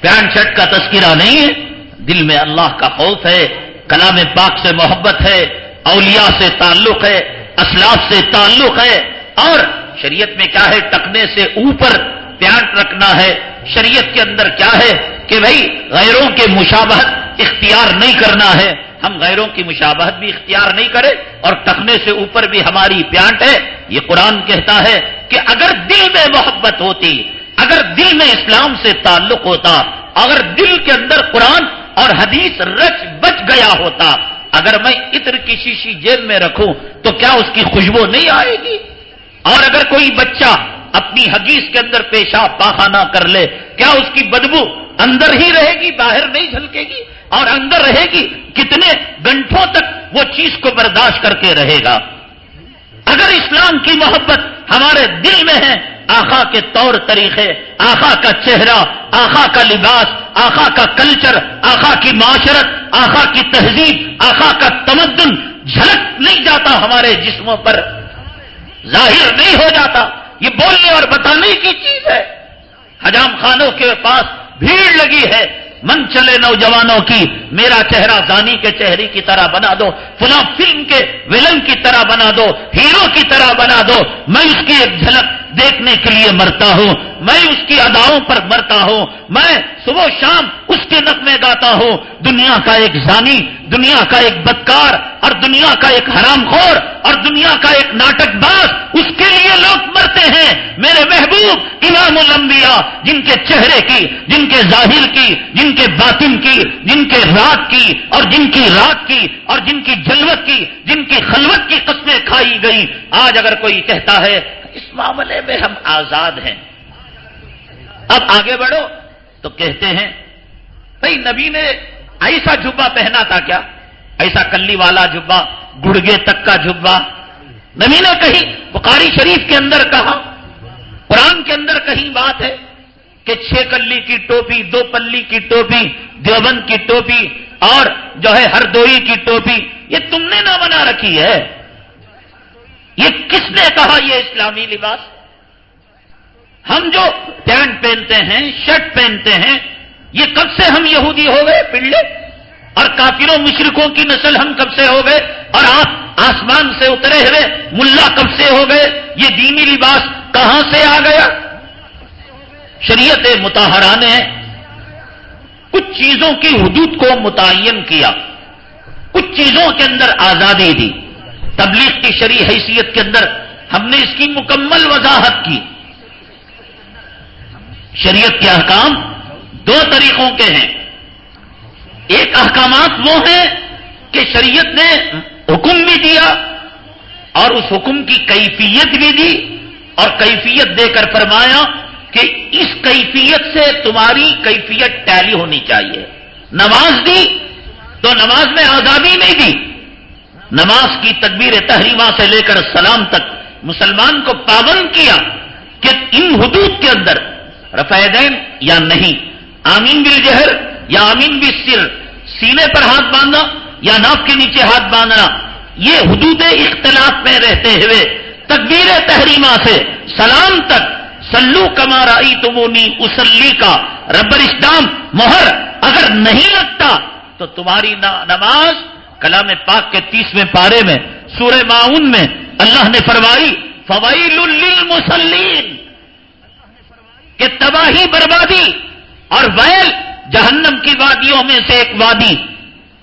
پینٹ شرٹ کا تذکرہ نہیں ہے۔ دل میں اللہ کا خوف ہے، کلام پاک سے محبت ہے، اولیاء سے تعلق ہے، اسلاف سے تعلق ہے۔ اور شریعت میں کیا ہے؟ ٹکنے سے اوپر پیانٹ رکھنا ہے۔ شریعت کے اندر کیا ہے؟ کہ بھائی، غیروں کے مشابہت اختیار نہیں کرنا ہے۔ ہم غیروں کی مشابہت بھی اختیار نہیں کرے اور ٹکنے سے اوپر بھی ہماری پیانٹ ہے۔ یہ قرآن کہتا ہے کہ اگر دل میں محبت ہوتی، اگر دل میں اسلام سے تعلق ہوتا، اگر دل کے اندر قرآن اور حدیث رچ بچ گیا ہوتا اگر میں اتر کی شیشی جیل میں رکھوں تو کیا اس کی خوشبو نہیں آئے گی؟ اور اگر کوئی بچہ اپنی حدیث کے اندر پیشاب پاخانہ کر لے، کیا اس کی بدبو اندر ہی رہے گی، باہر نہیں جھلکے گی؟ اور اندر رہے گی، کتنے گھنٹوں تک وہ چیز کو برداشت کر کے رہے گا؟ اگر اسلام کی محبت ہمارے دل میں ہے آخا کے طور طریقے، آخا کا چہرہ، آخا کا لباس، آخا کا کلچر، آخا کی معاشرت، آخا کی تہذیب، آخا کا تمدن جھلک نہیں جاتا ہمارے جسموں پر، ظاہر نہیں ہو جاتا۔ یہ بولنے اور بتانے کی چیز ہے۔ حجام خانوں کے پاس بھیڑ لگی ہے۔ من چلے نوجوانوں کی، میرا چہرہ زانی کے چہرے کی طرح بنا دو، فلاں فلم کے ولن کی طرح بنا دو، ہیرو کی طرح بنا دو۔ میں اس کی ایک جھلک دیکھنے کے لیے مرتا ہوں میں اس کی اداؤں پر مرتا ہوں میں صبح شام اس کے نقمے گاتا ہوں دنیا کا ایک زانی دنیا کا ایک بدکار اور دنیا کا ایک حرام خور اور دنیا کا ایک ناٹک باز اس کے لیے لوگ مرتے ہیں میرے محبوب امام الانبیاء، جن کے چہرے کی، جن کے ظاہر کی، جن کے باطن کی، جن کے رات کی اور جن کی رات کی اور جن کی جلوت کی، جن کی خلوت کی قسمیں کھائی گئی۔ آج اگر کوئی کہتا ہے اس معاملے میں ہم آزاد ہیں۔ اب آگے بڑھو تو کہتے ہیں، بھائی نبی نے ایسا جبا پہنا تھا کیا؟ ایسا کلی والا جبا گڑگے تک کا جبا نبی نے کہیں، بخاری شریف کے اندر کہا، قرآن کے اندر کہیں بات ہے کہ چھ کلی کی ٹوپی، دو پلی کی ٹوپی، دیوبند کی ٹوپی اور جو ہے ہر دوئی کی ٹوپی، یہ تم نے نہ بنا رکھی ہے۔ یہ کس نے کہا یہ اسلامی لباس؟ ہم جو پینٹ پہنتے ہیں، شرٹ پہنتے ہیں، یہ کب سے ہم یہودی ہو گئے؟ پلے اور کافروں مشرقوں کی نسل ہم کب سے ہو گئے؟ اور آپ آسمان سے اترے ہوئے، ملا کب سے ہو گئے؟ یہ دینی لباس کہاں سے آ گیا؟ شریعت متحرہ نے کچھ چیزوں کی حدود کو متعین کیا۔ کچھ چیزوں کے اندر آزادی دی۔ تبلیغ کی شریع حیثیت کے اندر ہم نے اس کی مکمل وضاحت کی۔ شریعت کے احکام دو طریقوں کے ہیں۔ ایک احکامات وہ ہیں کہ شریعت نے حکم بھی دیا اور اس حکم کی کیفیت بھی دی اور کیفیت دے کر فرمایا کہ اس کیفیت سے تمہاری کیفیت ٹیلی ہونی چاہیے۔ نماز دی تو نماز میں آزادی نہیں دی۔ نماز کی تکبیر تحریمہ سے لے کر سلام تک مسلمان کو پابند کیا کہ ان حدود کے اندر رفع دین یا نہیں، آمین بل جہر یا آمین بل سر سینے پر ہاتھ باندھنا یا ناف کے نیچے ہاتھ باندھنا، یہ حدود اختلاف میں رہتے ہوئے تکبیر تحریمہ سے سلام تک سلو کمارا تمونی اسلی کا ربر اسلام مہر اگر نہیں لگتا تو تمہاری نماز کلام پاک کے تیسویں پارے میں، سورہ معاون میں اللہ نے فرمائی فوائل للمسلین کہ تباہی بربادی اور ویل جہنم کی وادیوں میں سے ایک وادی،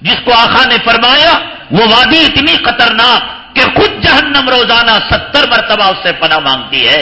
جس کو آخا نے فرمایا، وہ وادی اتنی خطرناک کہ خود جہنم روزانہ ستر مرتبہ اس سے پناہ مانگتی ہے۔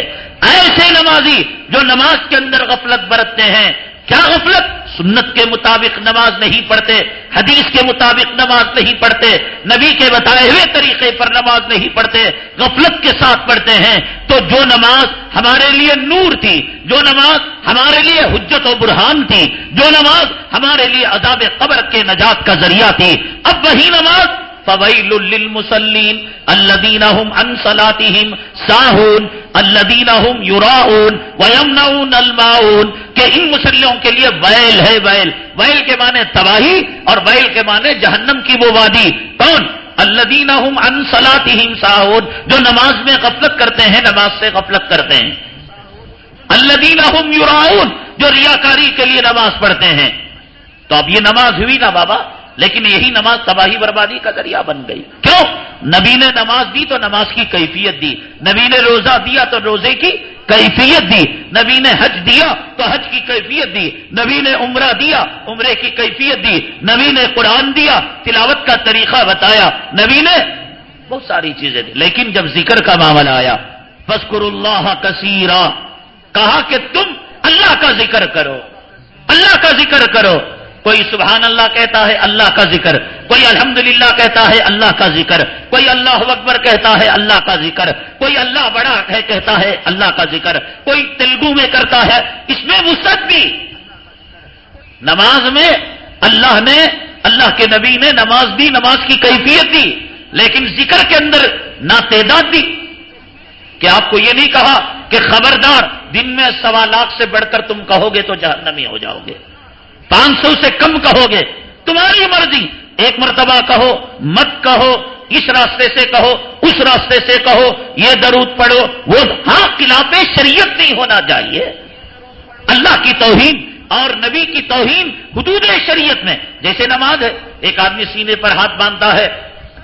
ایسے نمازی جو نماز کے اندر غفلت برتتے ہیں، کیا غفلت؟ سنت کے مطابق نماز نہیں پڑھتے، حدیث کے مطابق نماز نہیں پڑھتے، نبی کے بتائے ہوئے طریقے پر نماز نہیں پڑھتے، غفلت کے ساتھ پڑھتے ہیں، تو جو نماز ہمارے لیے نور تھی، جو نماز ہمارے لیے حجت و برہان تھی، جو نماز ہمارے لیے عذاب قبر کے نجات کا ذریعہ تھی، اب وہی نماز فویل للمسلین الذین هم عن صلاتهم ساہون، الذین هم یراؤون ویمنعون الماؤون، کہ ان مسلموں کے لیے ویل ہے ویل۔ ویل کے معنی تباہی اور ویل کے معنی جہنم کی وہ وادی۔ کون؟ الذین هم عن صلاتهم ساہون، جو نماز میں غفلت کرتے ہیں، نماز سے غفلت کرتے ہیں۔ الذین هم یراؤون، جو ریاکاری کے لیے نماز پڑھتے ہیں۔ تو اب یہ نماز ہوئی نا بابا؟ لیکن یہی نماز تباہی بربادی کا ذریعہ بن گئی۔ کیوں؟ نبی نے نماز دی تو نماز کی کیفیت دی۔ نبی نے روزہ دیا تو روزے کی کیفیت دی۔ نبی نے حج دیا تو حج کی کیفیت دی۔ نبی نے عمرہ دیا، عمرے کی کیفیت دی۔ نبی نے قرآن دیا، تلاوت کا طریقہ بتایا۔ نبی نے بہت ساری چیزیں دی۔ لیکن جب ذکر کا معاملہ آیا فسکر اللہ کثیرا کہا کہ تم اللہ کا ذکر کرو۔ اللہ کا ذکر کرو۔ کوئی سبحان اللہ کہتا ہے اللہ کا ذکر، کوئی الحمدللہ کہتا ہے اللہ کا ذکر، کوئی اللہ اکبر کہتا ہے اللہ کا ذکر، کوئی اللہ بڑا ہے کہتا ہے اللہ کا ذکر، کوئی تلگو میں کرتا ہے اس میں وسط بھی۔ نماز میں اللہ نے، اللہ کے نبی نے نماز دی، نماز کی کیفیت دی، لیکن ذکر کے اندر نہ تعداد دی۔ کہ آپ کو یہ نہیں کہا کہ خبردار، دن میں سوا لاکھ سے بڑھ کر تم کہو گے تو جہنمی ہو جاؤ گے۔ پانچ سو سے کم کہو گے۔ تمہاری مرضی۔ ایک مرتبہ کہو، مت کہو، اس راستے سے کہو، اس راستے سے کہو، یہ درود پڑھو۔ وہ ہاں خلاف شریعت نہیں ہونا چاہیے۔ اللہ کی توہین اور نبی کی توہین حدود شریعت میں۔ جیسے نماز ہے، ایک آدمی سینے پر ہاتھ باندھتا ہے،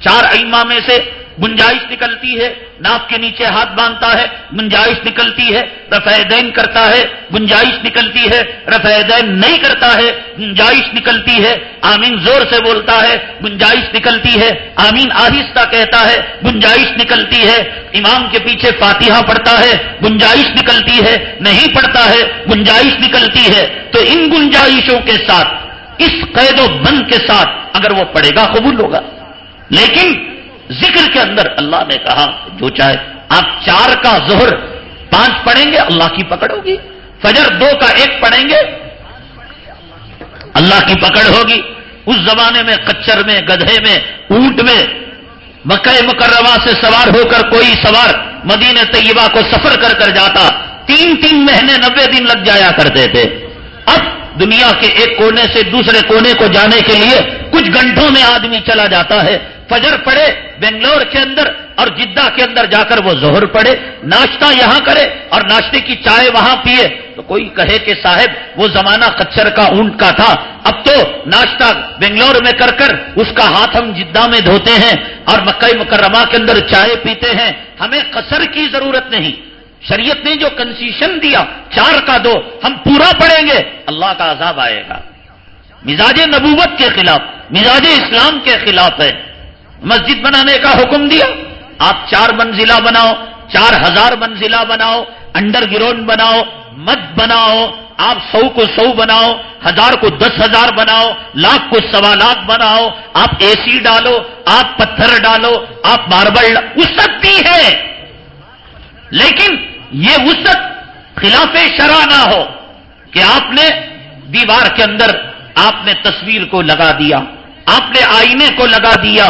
چار ایما میں سے گنجائش نکلتی ہے، ناف کے نیچے ہاتھ باندھتا ہے، گنجائش نکلتی ہے، رفع دین کرتا ہے، گنجائش نکلتی ہے، رفع دین نہیں کرتا ہے، گنجائش نکلتی ہے، آمین زور سے بولتا ہے، گنجائش نکلتی ہے، آمین آہستہ کہتا ہے، گنجائش نکلتی ہے، امام کے پیچھے فاتحہ پڑتا ہے، گنجائش نکلتی ہے، نہیں پڑتا ہے، گنجائش نکلتی ہے۔ تو ان گنجائشوں کے ساتھ، اس قید و بند کے ساتھ اگر وہ پڑے گا، قبول ہوگا۔ لیکن ذکر کے اندر اللہ نے کہا، جو چاہے، آپ چار کا زہر پانچ پڑھیں گے، اللہ کی پکڑ ہوگی۔ فجر دو کا ایک پڑھیں گے، اللہ کی پکڑ ہوگی۔ اس زمانے میں کچر میں، گدھے میں، اونٹ میں، مکہ مکرمہ سے سوار ہو کر کوئی سوار مدینہ طیبہ کو سفر کر کر جاتا، تین تین مہینے نبے دن لگ جایا کرتے تھے۔ اب دنیا کے ایک کونے سے دوسرے کونے کو جانے کے لیے کچھ گھنٹوں میں آدمی چلا جاتا ہے۔ فجر پڑے، بنگلور کے اندر اور جدہ کے اندر جا کر وہ زہر پڑے، ناشتہ یہاں کرے اور ناشتے کی چائے وہاں پیے۔ تو کوئی کہے کہ صاحب، وہ زمانہ کچر کا اونٹ کا تھا۔ اب تو ناشتہ بنگلور میں کر کر اس کا ہاتھ ہم جدہ میں دھوتے ہیں اور مکئی مکرمہ کے اندر چائے پیتے ہیں۔ ہمیں قصر کی ضرورت نہیں۔ شریعت نے جو کنسیشن دیا، چار کا دو، ہم پورا پڑیں گے۔ اللہ کا عذاب آئے گا۔ مزاج نبوت کے خلاف، مزاج اسلام کے خلاف ہے۔ مسجد بنانے کا حکم دیا آپ چار منزلہ بناؤ چار ہزار منزلہ بناؤ انڈر گراؤنڈ بناؤ مت بناؤ آپ سو کو سو بناؤ ہزار کو دس ہزار بناؤ لاکھ کو سوا لاکھ بناؤ آپ اے سی ڈالو آپ پتھر ڈالو آپ ماربل وسط بھی ہے۔ لیکن یہ وسط خلاف شرح نہ ہو کہ آپ نے دیوار کے اندر آپ نے تصویر کو لگا دیا، آپ نے آئینے کو لگا دیا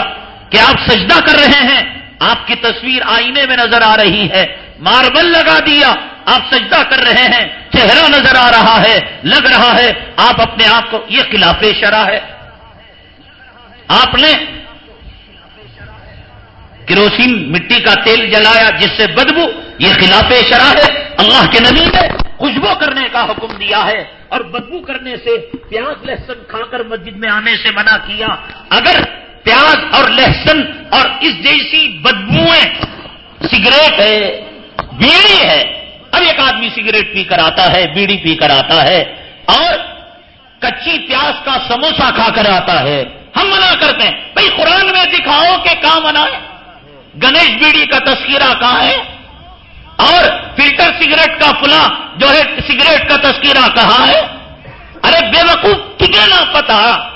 کہ آپ سجدہ کر رہے ہیں، آپ کی تصویر آئینے میں نظر آ رہی ہے۔ ماربل لگا دیا، آپ سجدہ کر رہے ہیں۔ چہرہ نظر آ رہا ہے، لگ رہا ہے۔ آپ اپنے آپ کو، یہ خلاف شرح ہے۔ آپ نے کروسین مٹی کا تیل جلایا جس سے بدبو، یہ خلاف شرح ہے۔ اللہ کے نبی نے خوشبو کرنے کا حکم دیا ہے اور بدبو کرنے سے پیاز لہسن کھا کر مسجد میں آنے سے منع کیا۔ اگر پیاز اور لہسن اور اس جیسی بدبوئیں، سگریٹ ہے، بیڑی ہے۔ اب ایک آدمی سگریٹ پی کر آتا ہے، بیڑی پی کر آتا ہے اور کچی پیاز کا سموسا کھا کر آتا ہے۔ ہم منع کرتے ہیں، بھائی قرآن میں دکھاؤ کہ کہاں منع ہے؟ گنیش بیڑی کا تذکرہ کہاں ہے؟ اور فلٹر سگریٹ کا فلا جو ہے، سگریٹ کا تذکرہ کہاں ہے؟ ارے بے وقوف، تجھے نہ پتا۔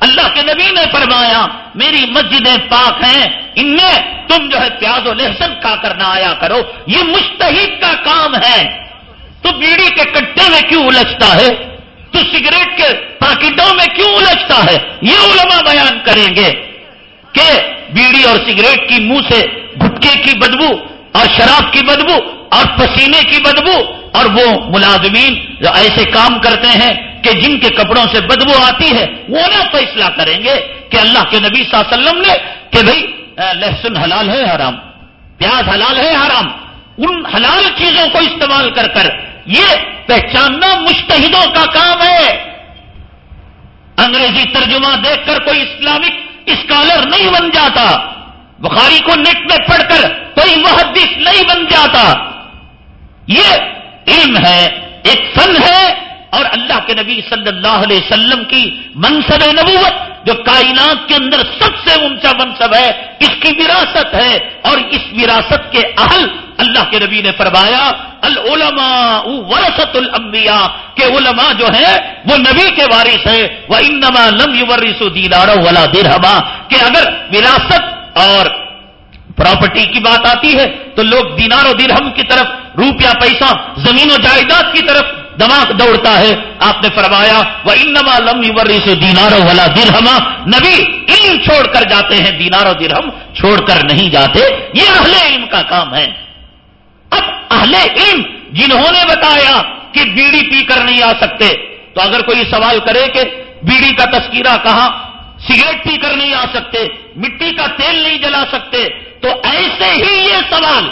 اللہ کے نبی نے فرمایا، میری مسجدیں پاک ہیں، ان میں تم جو ہے پیاز و لہسن کھا کر نہ آیا کرو، یہ مستحد کا کام ہے۔ تو بیڑی کے کٹے میں کیوں الجھتا ہے؟ تو سگریٹ کے پاکٹوں میں کیوں الجھتا ہے؟ یہ علماء بیان کریں گے کہ بیڑی اور سگریٹ کی منہ سے گٹکے کی بدبو اور شراب کی بدبو اور پسینے کی بدبو اور وہ ملازمین جو ایسے کام کرتے ہیں کہ جن کے کپڑوں سے بدبو آتی ہے، وہ نہ فیصلہ کریں گے کہ اللہ کے نبی صلی اللہ علیہ وسلم نے کہ بھائی لہسن حلال ہے حرام؟ پیاز حلال ہے حرام؟ ان حلال چیزوں کو استعمال کر کر یہ پہچاننا مشتحدوں کا کام ہے۔ انگریزی ترجمہ دیکھ کر کوئی اسلامک اسکالر نہیں بن جاتا۔ بخاری کو نیٹ میں پڑھ کر کوئی محدث نہیں بن جاتا۔ یہ علم ہے، ایک فن ہے۔ اور اللہ کے نبی صلی اللہ علیہ وسلم کی منصب نبوت جو کائنات کے اندر سب سے اونچا منصب ہے، اس کی وراثت ہے اور اس وراثت کے اہل اللہ کے نبی نے فرمایا، العلماء ورثت الانبیاء، کہ علماء جو ہیں وہ نبی کے وارث ہیں وہ انما لم یورثوا دینارا ولا درہما کہ اگر وراثت اور پراپرٹی کی بات آتی ہے تو لوگ دینار و درہم کی طرف، روپیہ پیسہ، زمین و جائیداد کی طرف دماغ دوڑتا ہے۔ آپ نے فرمایا وہ انما لمبی ورری سے دینارو والا درہما نبی علم چھوڑ کر جاتے ہیں دینارو درہم، چھوڑ کر نہیں جاتے۔ یہ اہل علم کا کام ہے۔ اب اہل علم جنہوں نے بتایا کہ بیڑی پی کر نہیں آ سکتے، تو اگر کوئی سوال کرے کہ بیڑی کا تذکرہ کہاں، سگریٹ پی کر نہیں آ سکتے، مٹی کا تیل نہیں جلا سکتے، تو ایسے ہی یہ سوال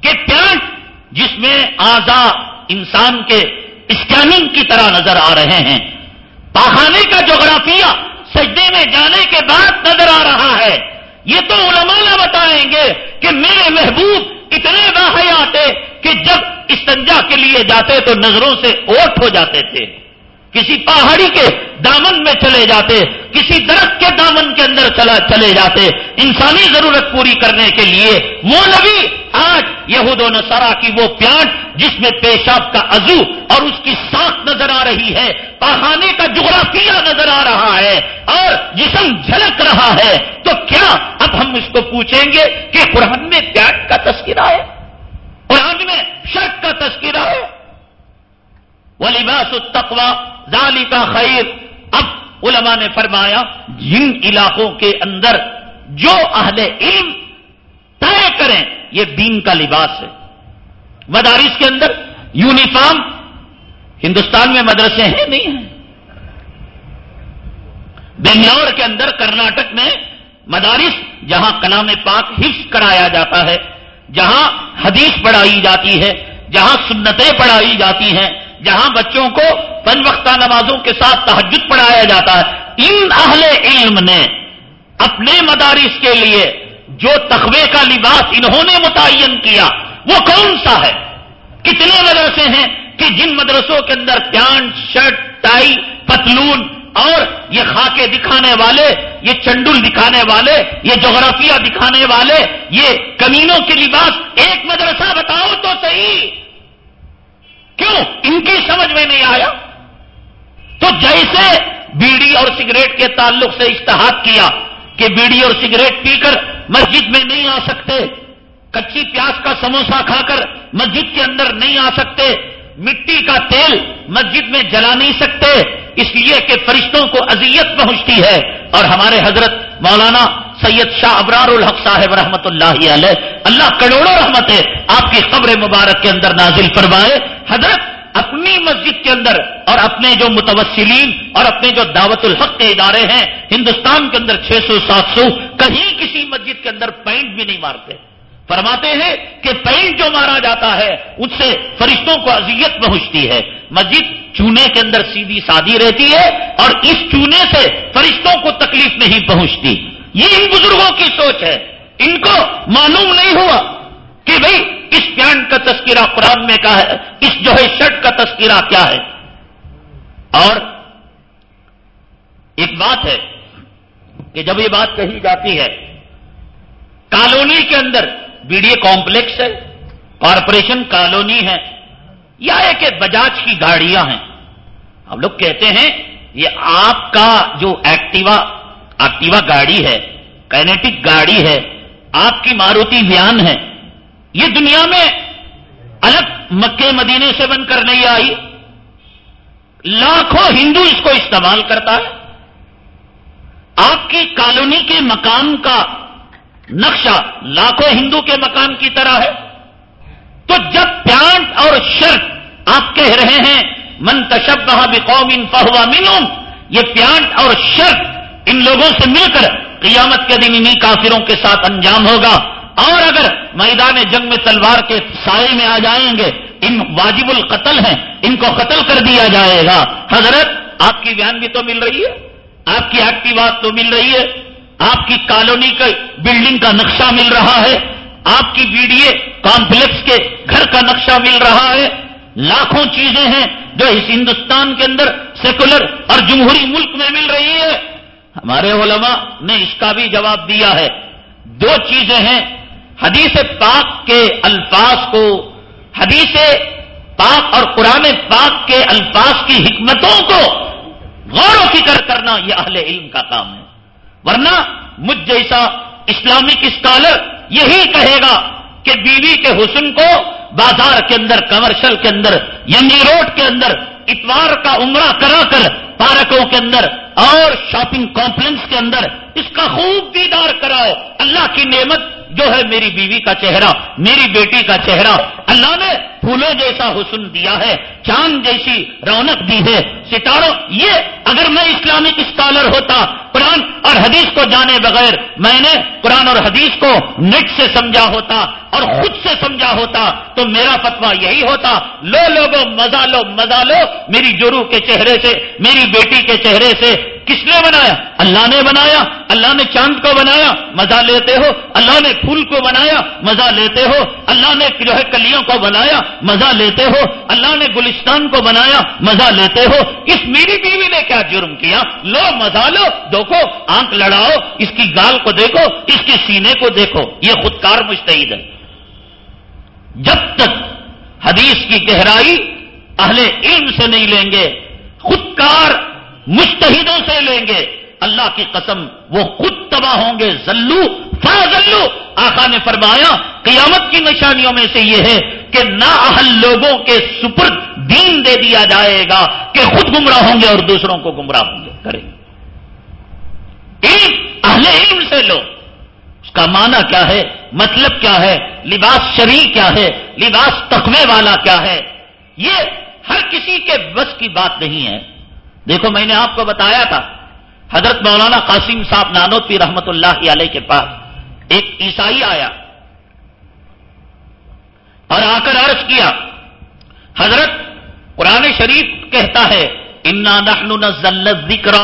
کہ پینٹ جس میں آزاد انسان کے اسکیننگ کی طرح نظر آ رہے ہیں۔ پہانے کا جغرافیہ سجدے میں جانے کے بعد نظر آ رہا ہے۔ یہ تو علماء نہ بتائیں گے کہ میرے محبوب اتنے باحیات کہ جب استنجا کے لیے جاتے تو نظروں سے اوٹ ہو جاتے تھے۔ کسی پہاڑی کے دامن میں چلے جاتے، کسی درخت کے دامن کے اندر چلا چلے جاتے۔ انسانی ضرورت پوری کرنے کے لیے وہ نبی آج یہود و نصارہ کی وہ پیانٹ جس میں پیشاب کا عزو اور اس کی ساخ نظر آ رہی ہے، پہانے کا جغرافیہ نظر آ رہا ہے اور جسم جھلک رہا ہے۔ تو کیا اب ہم اس کو پوچھیں گے کہ قرآن میں پیانٹ کا تذکرہ ہے؟ قرآن میں شرط کا تذکرہ ہے؟ وہ لباس التقوا ذالی کا خیر اب علماء نے فرمایا، جن علاقوں کے اندر جو اہل علم طے کریں، یہ دین کا لباس ہے۔ مدارس کے اندر یونیفارم، ہندوستان میں مدرسے ہیں نہیں ہیں۔ بنگلور کے اندر کرناٹک میں مدارس، جہاں کلام پاک حفظ کرایا جاتا ہے، جہاں حدیث پڑھائی جاتی ہے، جہاں سنتیں پڑھائی جاتی ہیں۔ جہاں بچوں کو پن وقتہ نمازوں کے ساتھ تحجد پڑھایا جاتا ہے۔ ان اہل علم نے اپنے مدارس کے لیے جو تخوے کا لباس انہوں نے متعین کیا، وہ کون سا ہے؟ کتنے مدرسے ہیں کہ جن مدرسوں کے اندر پینٹ، شرٹ، ٹائی، پتلون اور یہ خاکے دکھانے والے، یہ چنڈل دکھانے والے، یہ جغرافیہ دکھانے والے، یہ کمینوں کے لباس ایک مدرسہ بتاؤ تو صحیح۔ کیوں؟ ان کی سمجھ میں نہیں آیا۔ تو جیسے بیڑی اور سگریٹ کے تعلق سے اشتہاد کیا کہ بیڑی اور سگریٹ پی کر مسجد میں نہیں آ سکتے، کچی پیاز کا سموسا کھا کر مسجد کے اندر نہیں آ سکتے، مٹی کا تیل مسجد میں جلا نہیں سکتے اس لیے کہ فرشتوں کو اذیت پہنچتی ہے اور ہمارے حضرت مولانا سید شاہ ابرار الحق صاحب رحمت اللہ علیہ، اللہ کروڑوں رحمت ہے آپ کی قبر مبارک کے اندر نازل فرمائے۔ حضرت اپنی مسجد کے اندر اور اپنے جو متوسلین اور اپنے جو دعوت الحق کے ادارے ہیں، ہندوستان کے اندر چھ سو، سات سو، کہیں کسی مسجد کے اندر پینٹ بھی نہیں مارتے۔ فرماتے ہیں کہ پینٹ جو مارا جاتا ہے، اس سے فرشتوں کو اذیت پہنچتی ہے۔ مسجد چونے کے اندر سیدھی سادی رہتی ہے اور اس چونے سے فرشتوں کو تکلیف نہیں پہنچتی۔ یہ ان بزرگوں کی سوچ ہے۔ ان کو معلوم نہیں ہوا کہ بھائی اس پینٹ کا تذکرہ قرآن میں کیا ہے، اس جو ہے شرٹ کا تذکرہ کیا ہے۔ اور ایک بات ہے کہ جب یہ بات کہی جاتی ہے، کالونی کے اندر بی ڈی اے کمپلیکس ہے، کارپوریشن کالونی ہے، یا کہ بجاج کی گاڑیاں ہیں۔ ہم لوگ کہتے ہیں، یہ آپ کا جو ایکٹیوا ایکٹیوا گاڑی ہے، کینیٹک گاڑی ہے، آپ کی ماروتی بیان ہے، یہ دنیا میں الگ مکے مدینے سے بن کر نہیں آئی۔ لاکھوں ہندو اس کو استعمال کرتا ہے۔ آپ کی کالونی کے مکان کا نقشہ لاکھوں ہندو کے مکان کی طرح ہے۔ تو جب پیانٹ اور شرٹ آپ کہہ رہے ہیں، من تشبہ بقوم ان فہوا منہم، یہ پیانٹ اور شرٹ ان لوگوں سے مل کر قیامت کے دن انہیں کافروں کے ساتھ انجام ہوگا۔ اور اگر میدان جنگ میں تلوار کے سائے میں آ جائیں گے، ان واجب القتل ہیں، ان کو قتل کر دیا جائے گا۔ حضرت، آپ کی بیان بھی تو مل رہی ہے، آپ کی ایکٹیوات تو مل رہی ہے۔ آپ کی کالونی کا بلڈنگ کا نقشہ مل رہا ہے، آپ کی بی ڈی اے کمپلیکس کے گھر کا نقشہ مل رہا ہے۔ لاکھوں چیزیں ہیں جو اس ہندوستان کے اندر سیکولر اور جمہوری ملک میں مل رہی ہے۔ ہمارے علماء نے اس کا بھی جواب دیا ہے۔ دو چیزیں ہیں۔ حدیث پاک کے الفاظ کو، حدیث پاک اور قرآن پاک کے الفاظ کی حکمتوں کو غور و فکر کرنا یہ اہل علم کا کام ہے۔ ورنہ مجھ جیسا اسلامک اسکالر یہی کہے گا کہ بیوی کے حسن کو بازار کے اندر، کمرشل کے اندر یمی روڈ کے اندر اتوار کا عمرہ کرا کر پارکوں کے اندر اور شاپنگ کمپلیکس کے اندر اس کا خوب دیدار کراؤ۔ اللہ کی نعمت جو ہے میری بیوی کا چہرہ، میری بیٹی کا چہرہ، اللہ نے پھولوں جیسا حسن دیا ہے، چاند جیسی رونق دی ہے۔ ستاروں، یہ اگر میں اسلامک اسکالر ہوتا، قرآن اور حدیث کو جانے بغیر میں نے قرآن اور حدیث کو نیٹ سے سمجھا ہوتا اور خود سے سمجھا ہوتا، تو میرا فتوا یہی ہوتا، لو لوگو مزہ لو مزہ لو، میری جرو کے چہرے سے، میری بیٹی کے چہرے سے کس نے بنایا؟ اللہ نے بنایا، اللہ نے چاند کو بنایا، مزہ لیتے ہو، اللہ نے پھول کو بنایا، مزہ لیتے ہو، اللہ نے جو ہے کلیوں کو بنایا، مزہ لیتے ہو، اللہ نے گلستان کو بنایا، مزہ لیتے ہو۔ اس میری بیوی نے کیا جرم کیا؟ لو، مزہ لو، دیکھو، آنکھ لڑاؤ، اس کی گال کو دیکھو، اس کے سینے کو دیکھو۔ یہ خودکار مشتعد ہے۔ جب تک حدیث کی گہرائی اہل علم سے نہیں لیں گے، خودکار مشتحدوں سے لیں گے۔ اللہ کی قسم، وہ خود تباہ ہوں گے۔ زلو فاضلو آقا نے فرمایا، قیامت کی نشانیوں میں سے یہ ہے کہ نا لوگوں کے سپرد دین دے دیا جائے گا کہ خود گمراہ ہوں گے اور دوسروں کو گمراہ ہوں گے۔ کریں علم، اہل علم سے لو۔ اس کا معنی کیا ہے؟ مطلب کیا ہے؟ لباس شریع کیا ہے؟ لباس تقوی والا کیا ہے؟ یہ ہر کسی کے بس کی بات نہیں ہے۔ دیکھو میں نے آپ کو بتایا تھا، حضرت مولانا قاسم صاحب نانوتوی رحمت اللہ علیہ کے پاس ایک عیسائی آیا اور آ کر عرض کیا، حضرت قرآن شریف کہتا ہے، انا نحن نزل ذکر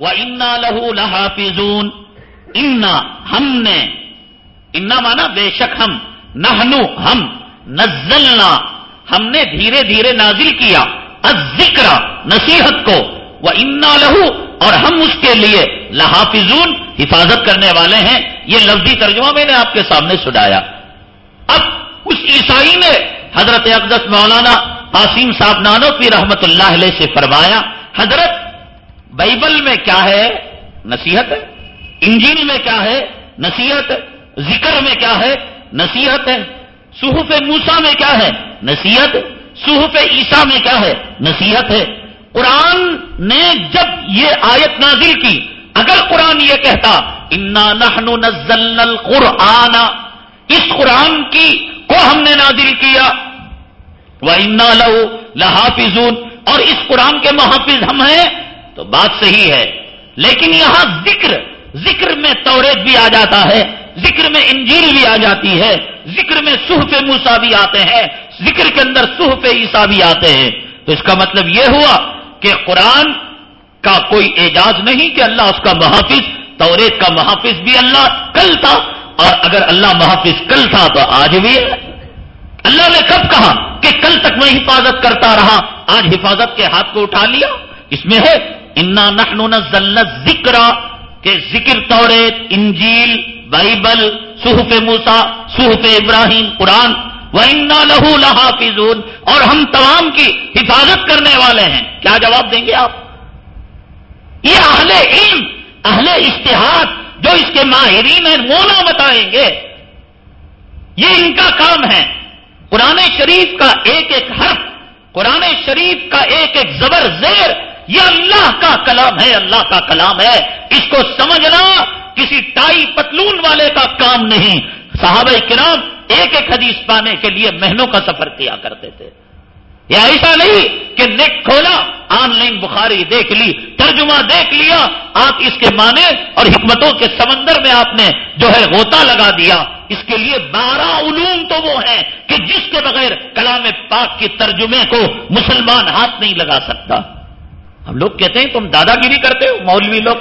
و انا لہو لحافظون انا، ہم نے، انا مانا بے شک ہم نہنو ہم، نزلنا، ہم نے دھیرے دھیرے نازل کیا ذکر نصیحت کو۔ وہ انا لہو اور ہم اس کے لیے لحافظون، حفاظت کرنے والے ہیں۔ یہ لفظی ترجمہ میں نے آپ کے سامنے سنایا۔ اب اس عیسائی نے حضرت اقدس مولانا قاسم صاحب نانوی رحمت اللہ علیہ سے فرمایا، حضرت، بائبل میں کیا ہے؟ نصیحت ہے۔ انجیل میں کیا ہے؟ نصیحت ہے۔ ذکر میں کیا ہے؟ نصیحت ہے۔ صحف موسا میں کیا ہے؟ نصیحت صحف عیسا میں کیا ہے؟ نصیحت ہے۔ قرآن نے جب یہ آیت نازل کی، اگر قرآن یہ کہتا، انا نحن نزلنا القرآن اس قرآن کی کو ہم نے نازل کیا۔ وہ انا لہو لحافظون۔ اور اس قرآن کے محافظ ہم ہیں، تو بات صحیح ہے۔ لیکن یہاں ذکر ذکر میں توریت بھی آ جاتا ہے، ذکر میں انجیل بھی آ جاتی ہے، ذکر میں صحف موسا بھی آتے ہیں، ذکر کے اندر صحف عیسا بھی آتے ہیں۔ تو اس کا مطلب یہ ہوا کہ قرآن کا کوئی اعجاز نہیں کہ اللہ اس کا محافظ، توریت کا محافظ بھی اللہ کل تھا۔ اور اگر اللہ محافظ کل تھا تو آج بھی ہے۔ اللہ نے کب کہا کہ کل تک میں حفاظت کرتا رہا؟ آج حفاظت کے ہاتھ کو اٹھا لیا۔ اس میں ہے، انا نخن ذکر کہ ذکر، توریت، انجیل، بائبل، صحف موسا صحف ابراہیم، قرآن۔ و انا لہو اور ہم تمام کی حفاظت کرنے والے ہیں۔ کیا جواب دیں گے آپ؟ یہ اہل علم، اہل اشتہاد جو اس کے ماہرین ہیں مونا بتائیں گے۔ یہ ان کا کام ہے۔ قرآن شریف کا ایک ایک حرف، قرآن شریف کا ایک ایک زبر زیر، یہ اللہ کا کلام ہے، اللہ کا کلام ہے۔ اس کو سمجھنا کسی ٹائی پتلون والے کا کام نہیں۔ صحابہ کرام ایک ایک حدیث پانے کے لیے مہینوں کا سفر کیا کرتے تھے۔ یہ ایسا نہیں کہ نیک کھولا آن لائن بخاری دیکھ لی، ترجمہ دیکھ لیا، آپ اس کے معنی اور حکمتوں کے سمندر میں آپ نے جو ہے غوطہ لگا دیا۔ اس کے لیے بارہ علوم تو وہ ہیں کہ جس کے بغیر کلام پاک کے ترجمے کو مسلمان ہاتھ نہیں لگا سکتا۔ ہم لوگ کہتے ہیں تم دادا گیری کرتے ہو، مولوی لوگ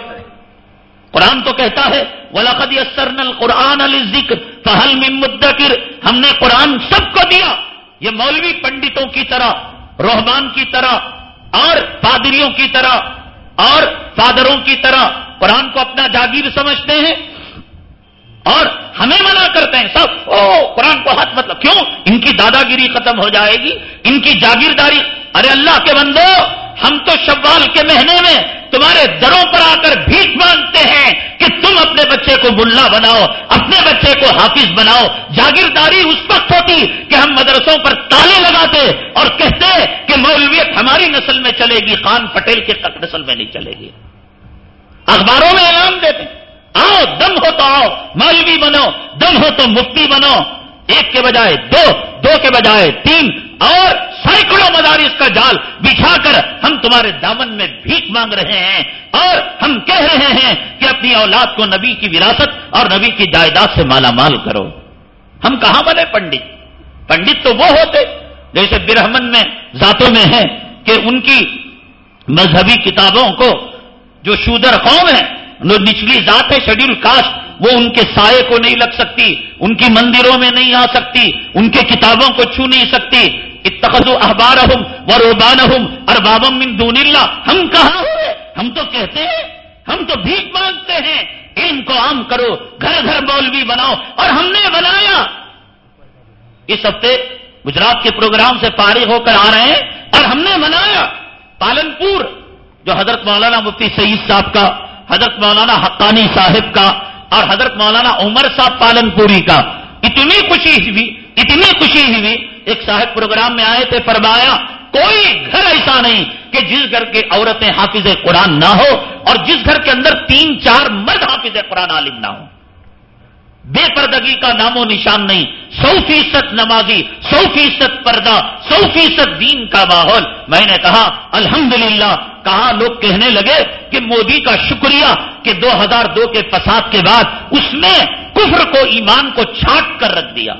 قرآن تو کہتا ہے ولاقد یسرن القرآن علی ذکر فہل مدکر ہم نے قرآن سب کو دیا۔ یہ مولوی پنڈتوں کی طرح روحمان کی طرح، اور پادریوں کی طرح، اور فادروں کی طرح قرآن کو اپنا جاگیر سمجھتے ہیں اور ہمیں منع کرتے ہیں۔ سب، او، قرآن کو ہاتھ مطلب کیوں؟ ان کی دادا گیری ختم ہو جائے گی، ان کی جاگیرداری۔ ارے اللہ کے بندو ہم تو شوال کے مہینے میں تمہارے دروں پر آ کر بھیک مانگتے ہیں کہ تم اپنے بچے کو ملا بناؤ، اپنے بچے کو حافظ بناؤ۔ جاگیرداری اس وقت ہوتی کہ ہم مدرسوں پر تالے لگاتے اور کہتے کہ مولویت ہماری نسل میں چلے گی، خان پٹیل کے تک نسل میں نہیں چلے گی۔ اخباروں میں اعلان دیتے، آؤ، دم ہو تو آؤ، مولوی بنو، دم ہو تو مفتی بنو۔ ایک کے بجائے دو دو کے بجائے تین، اور سینکڑوں مدارس کا جال بچھا کر ہم تمہارے دامن میں بھیک مانگ رہے ہیں، اور ہم کہہ رہے ہیں کہ اپنی اولاد کو نبی کی وراثت اور نبی کی جائیداد سے مالا مال کرو۔ ہم کہاں بنے پنڈت؟ پنڈت تو وہ ہوتے جیسے برہمن میں، ذاتوں میں ہے کہ ان کی مذہبی کتابوں کو جو شودر قوم ہے جو نچلی ذات ہے شیڈیول کاسٹ وہ ان کے سائے کو نہیں لگ سکتی، ان کی مندروں میں نہیں آ سکتی، ان کے کتابوں کو چھو نہیں سکتی۔ اتخذ احبار ہوں و روبان ہوں اور بابم دون اللہ۔ ہم کہاں ہوئے ہم تو کہتے ہیں، ہم تو بھیک مانگتے ہیں۔ ان کو عام کرو، گھر گھر مولوی بناؤ۔ اور ہم نے بنایا۔ اس ہفتے گجرات کے پروگرام سے فارغ ہو کر آ رہے ہیں اور ہم نے بنایا۔ پالن پور جو حضرت مولانا مفتی سعید صاحب کا، حضرت مولانا حقانی صاحب کا اور حضرت مولانا عمر صاحب پالن پوری کا۔ اتنی خوشی ہوئی، اتنی خوشی ہوئی۔ ایک صاحب پروگرام میں آئے تھے، فرمایا، کوئی گھر ایسا نہیں کہ جس گھر کے عورتیں حافظ قرآن نہ ہو اور جس گھر کے اندر تین چار مرد حافظ قرآن عالم نہ ہوں۔ بے پردگی کا نام و نشان نہیں۔ سو فیصد نمازی، سو فیصد پردہ، سو فیصد دین کا ماحول۔ میں نے کہا، الحمدللہ۔ کہا، لوگ کہنے لگے کہ مودی کا شکریہ کہ دو ہزار دو کے فساد کے بعد اس نے کفر کو ایمان کو چھانٹ کر رکھ دیا۔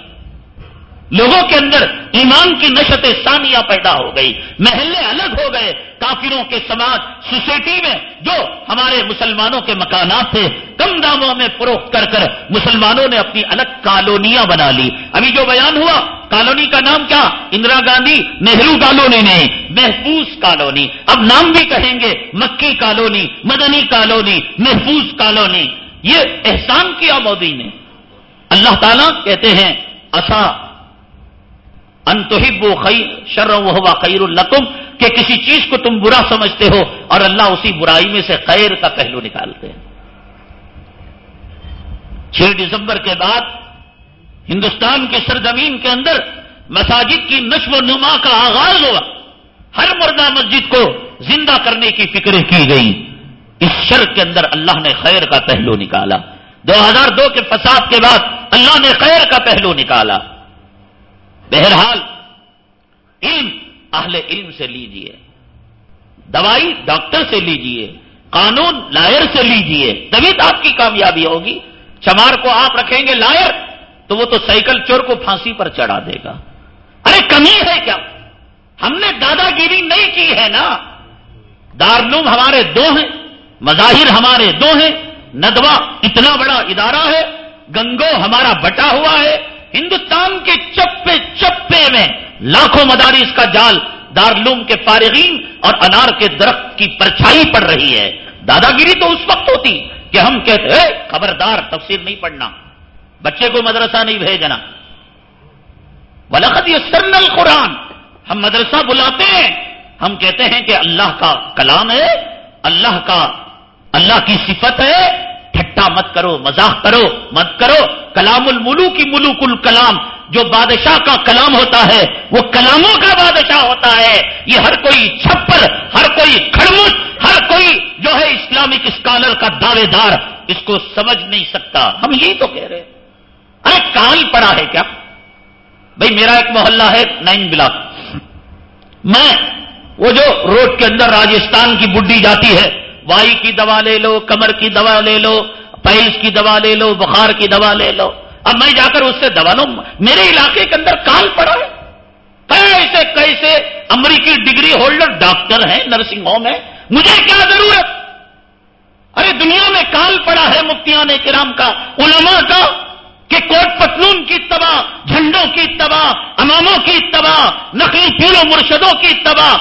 لوگوں کے اندر ایمان کی نشت ثانیہ پیدا ہو گئی، محلے الگ ہو گئے، کافروں کے سماج، سوسائٹی میں جو ہمارے مسلمانوں کے مکانات تھے، کم داموں میں فروخت کر کر مسلمانوں نے اپنی الگ کالونیاں بنا لی۔ ابھی جو بیان ہوا، کالونی کا نام کیا؟ اندرا گاندھی نہرو کالونی نہیں محفوظ کالونی۔ اب نام بھی کہیں گے، مکی کالونی، مدنی کالونی، محفوظ کالونی۔ یہ احسان کیا مودی نے؟ اللہ تعالیٰ کہتے ہیں اصا انتحب خیر شر ہوا خیر القم کہ کسی چیز کو تم برا سمجھتے ہو اور اللہ اسی برائی میں سے خیر کا پہلو نکالتے ہیں۔ چھ دسمبر کے بعد ہندوستان کی سرزمین کے اندر مساجد کی نشو و نما کا آغاز ہوا۔ ہر مردہ مسجد کو زندہ کرنے کی فکر کی گئی اس شرک کے اندر اللہ نے خیر کا پہلو نکالا۔ دو ہزار دو کے فساد کے بعد اللہ نے خیر کا پہلو نکالا۔ بہرحال، علم اہل علم سے لیجیے، دوائی ڈاکٹر سے لیجیے، قانون لائر سے لیجیے، تبھی تو آپ کی کامیابی ہوگی۔ چمار کو آپ رکھیں گے لائر، تو وہ تو سائیکل چور کو پھانسی پر چڑھا دے گا۔ ارے، کمی ہے کیا؟ ہم نے دادا گیری نہیں کی ہے نا؟ دارلوم ہمارے دو ہیں، مظاہر ہمارے دو ہیں ندوا اتنا بڑا ادارہ ہے، گنگو ہمارا بٹا ہوا ہے۔ ہندوستان کے چپے چپے میں لاکھوں مدارس کا جال دارلوم کے فارغین اور انار کے درخت کی پرچھائی پڑ رہی ہے۔ دادا گیری تو اس وقت ہوتی کہ ہم کہتے ہیں خبردار تفسیر نہیں پڑھنا۔ بچے کو مدرسہ نہیں بھیجنا۔ ولقد یہ سرنل قرآن ہم مدرسہ بلاتے ہیں۔ ہم کہتے ہیں کہ اللہ کا کلام ہے، اللہ کا، اللہ کی صفت ہے۔ ٹھٹا مت کرو مزاح کرو، مت کرو۔ کلام الملو کی ملوک الکلام، جو بادشاہ کا کلام ہوتا ہے، وہ کلاموں کا بادشاہ ہوتا ہے۔ یہ ہر کوئی چھپر، ہر کوئی کھڑمٹ ہر کوئی جو ہے اسلامک اسکالر کا دعوے دار، اس کو سمجھ نہیں سکتا۔ ہم یہی تو کہہ رہے ارے کال پڑا ہے کیا؟ بھائی، میرا ایک محلہ ہے نائن بلاک۔ میں، وہ جو روڈ کے اندر راجستھان کی بڈی جاتی ہے، وائی کی دوا لے لو، کمر کی دوا لے لو پیس کی دوا لے لو، بخار کی دوا لے لو۔ اب میں جا کر اس سے دوا لوں۔ میرے علاقے کے اندر کال پڑا ہے۔ کیسے کیسے؟ امریکی ڈگری ہولڈر ڈاکٹر ہیں، نرسنگ ہوم ہے مجھے کیا ضرورت؟ ارے، دنیا میں کال پڑا ہے مفتیان کرام کا، علماء کا، کہ کوٹ پتلون کی تباہ، جھنڈوں کی تباہ، اماموں کی تباہ، نقلی پیروں مرشدوں کی تباہ۔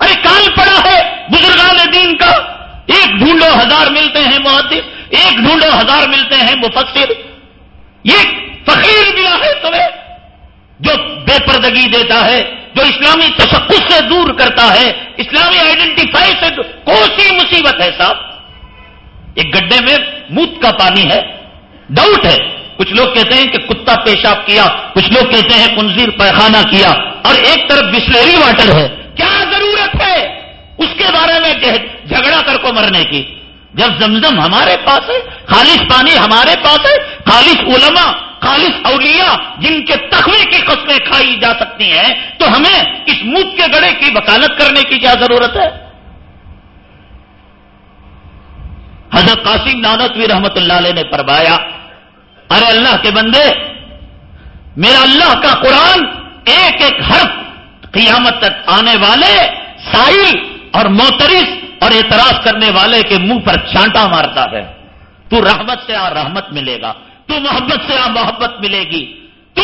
ارے، کال پڑا ہے بزرگان دین کا۔ ایک ڈھونڈو ہزار ملتے ہیں محدث ایک ڈھونڈو ہزار ملتے ہیں مفسر۔ یہ فقیر ملا ہے تمہیں، جو بے پردگی دیتا ہے، جو اسلامی تشخص سے دور کرتا ہے، اسلامی آئیڈینٹیفائی سے کوسی مصیبت ہے صاحب؟ ایک گڈھے میں موت کا پانی ہے، ڈاؤٹ ہے۔ کچھ لوگ کہتے ہیں کہ کتا پیشاب کیا، کچھ لوگ کہتے ہیں کنزیر پیخانہ کیا، اور ایک طرف بسلری واٹر ہے۔ کیا ضرورت ہے اس کے بارے میں جھگڑا کر کو مرنے کی؟ جب زمزم ہمارے پاس ہے، خالص پانی ہمارے پاس ہے، خالص علماء، خالص اولیاء جن کے تخوے کی قسمیں کھائی جا سکتی ہیں، تو ہمیں اس موت کے گڑے کی وکالت کرنے کی کیا ضرورت ہے؟ حضرت قاسم نانتوی رحمت اللہ علیہ نے فرمایا، ارے اللہ کے بندے، میرا اللہ کا قرآن ایک ایک حرف قیامت تک آنے والے سائل اور موترس اور اعتراض کرنے والے کے منہ پر چانٹا مارتا ہے۔ تو رحمت سے آ رحمت ملے گا۔ تو محبت سے آ محبت ملے گی۔ تو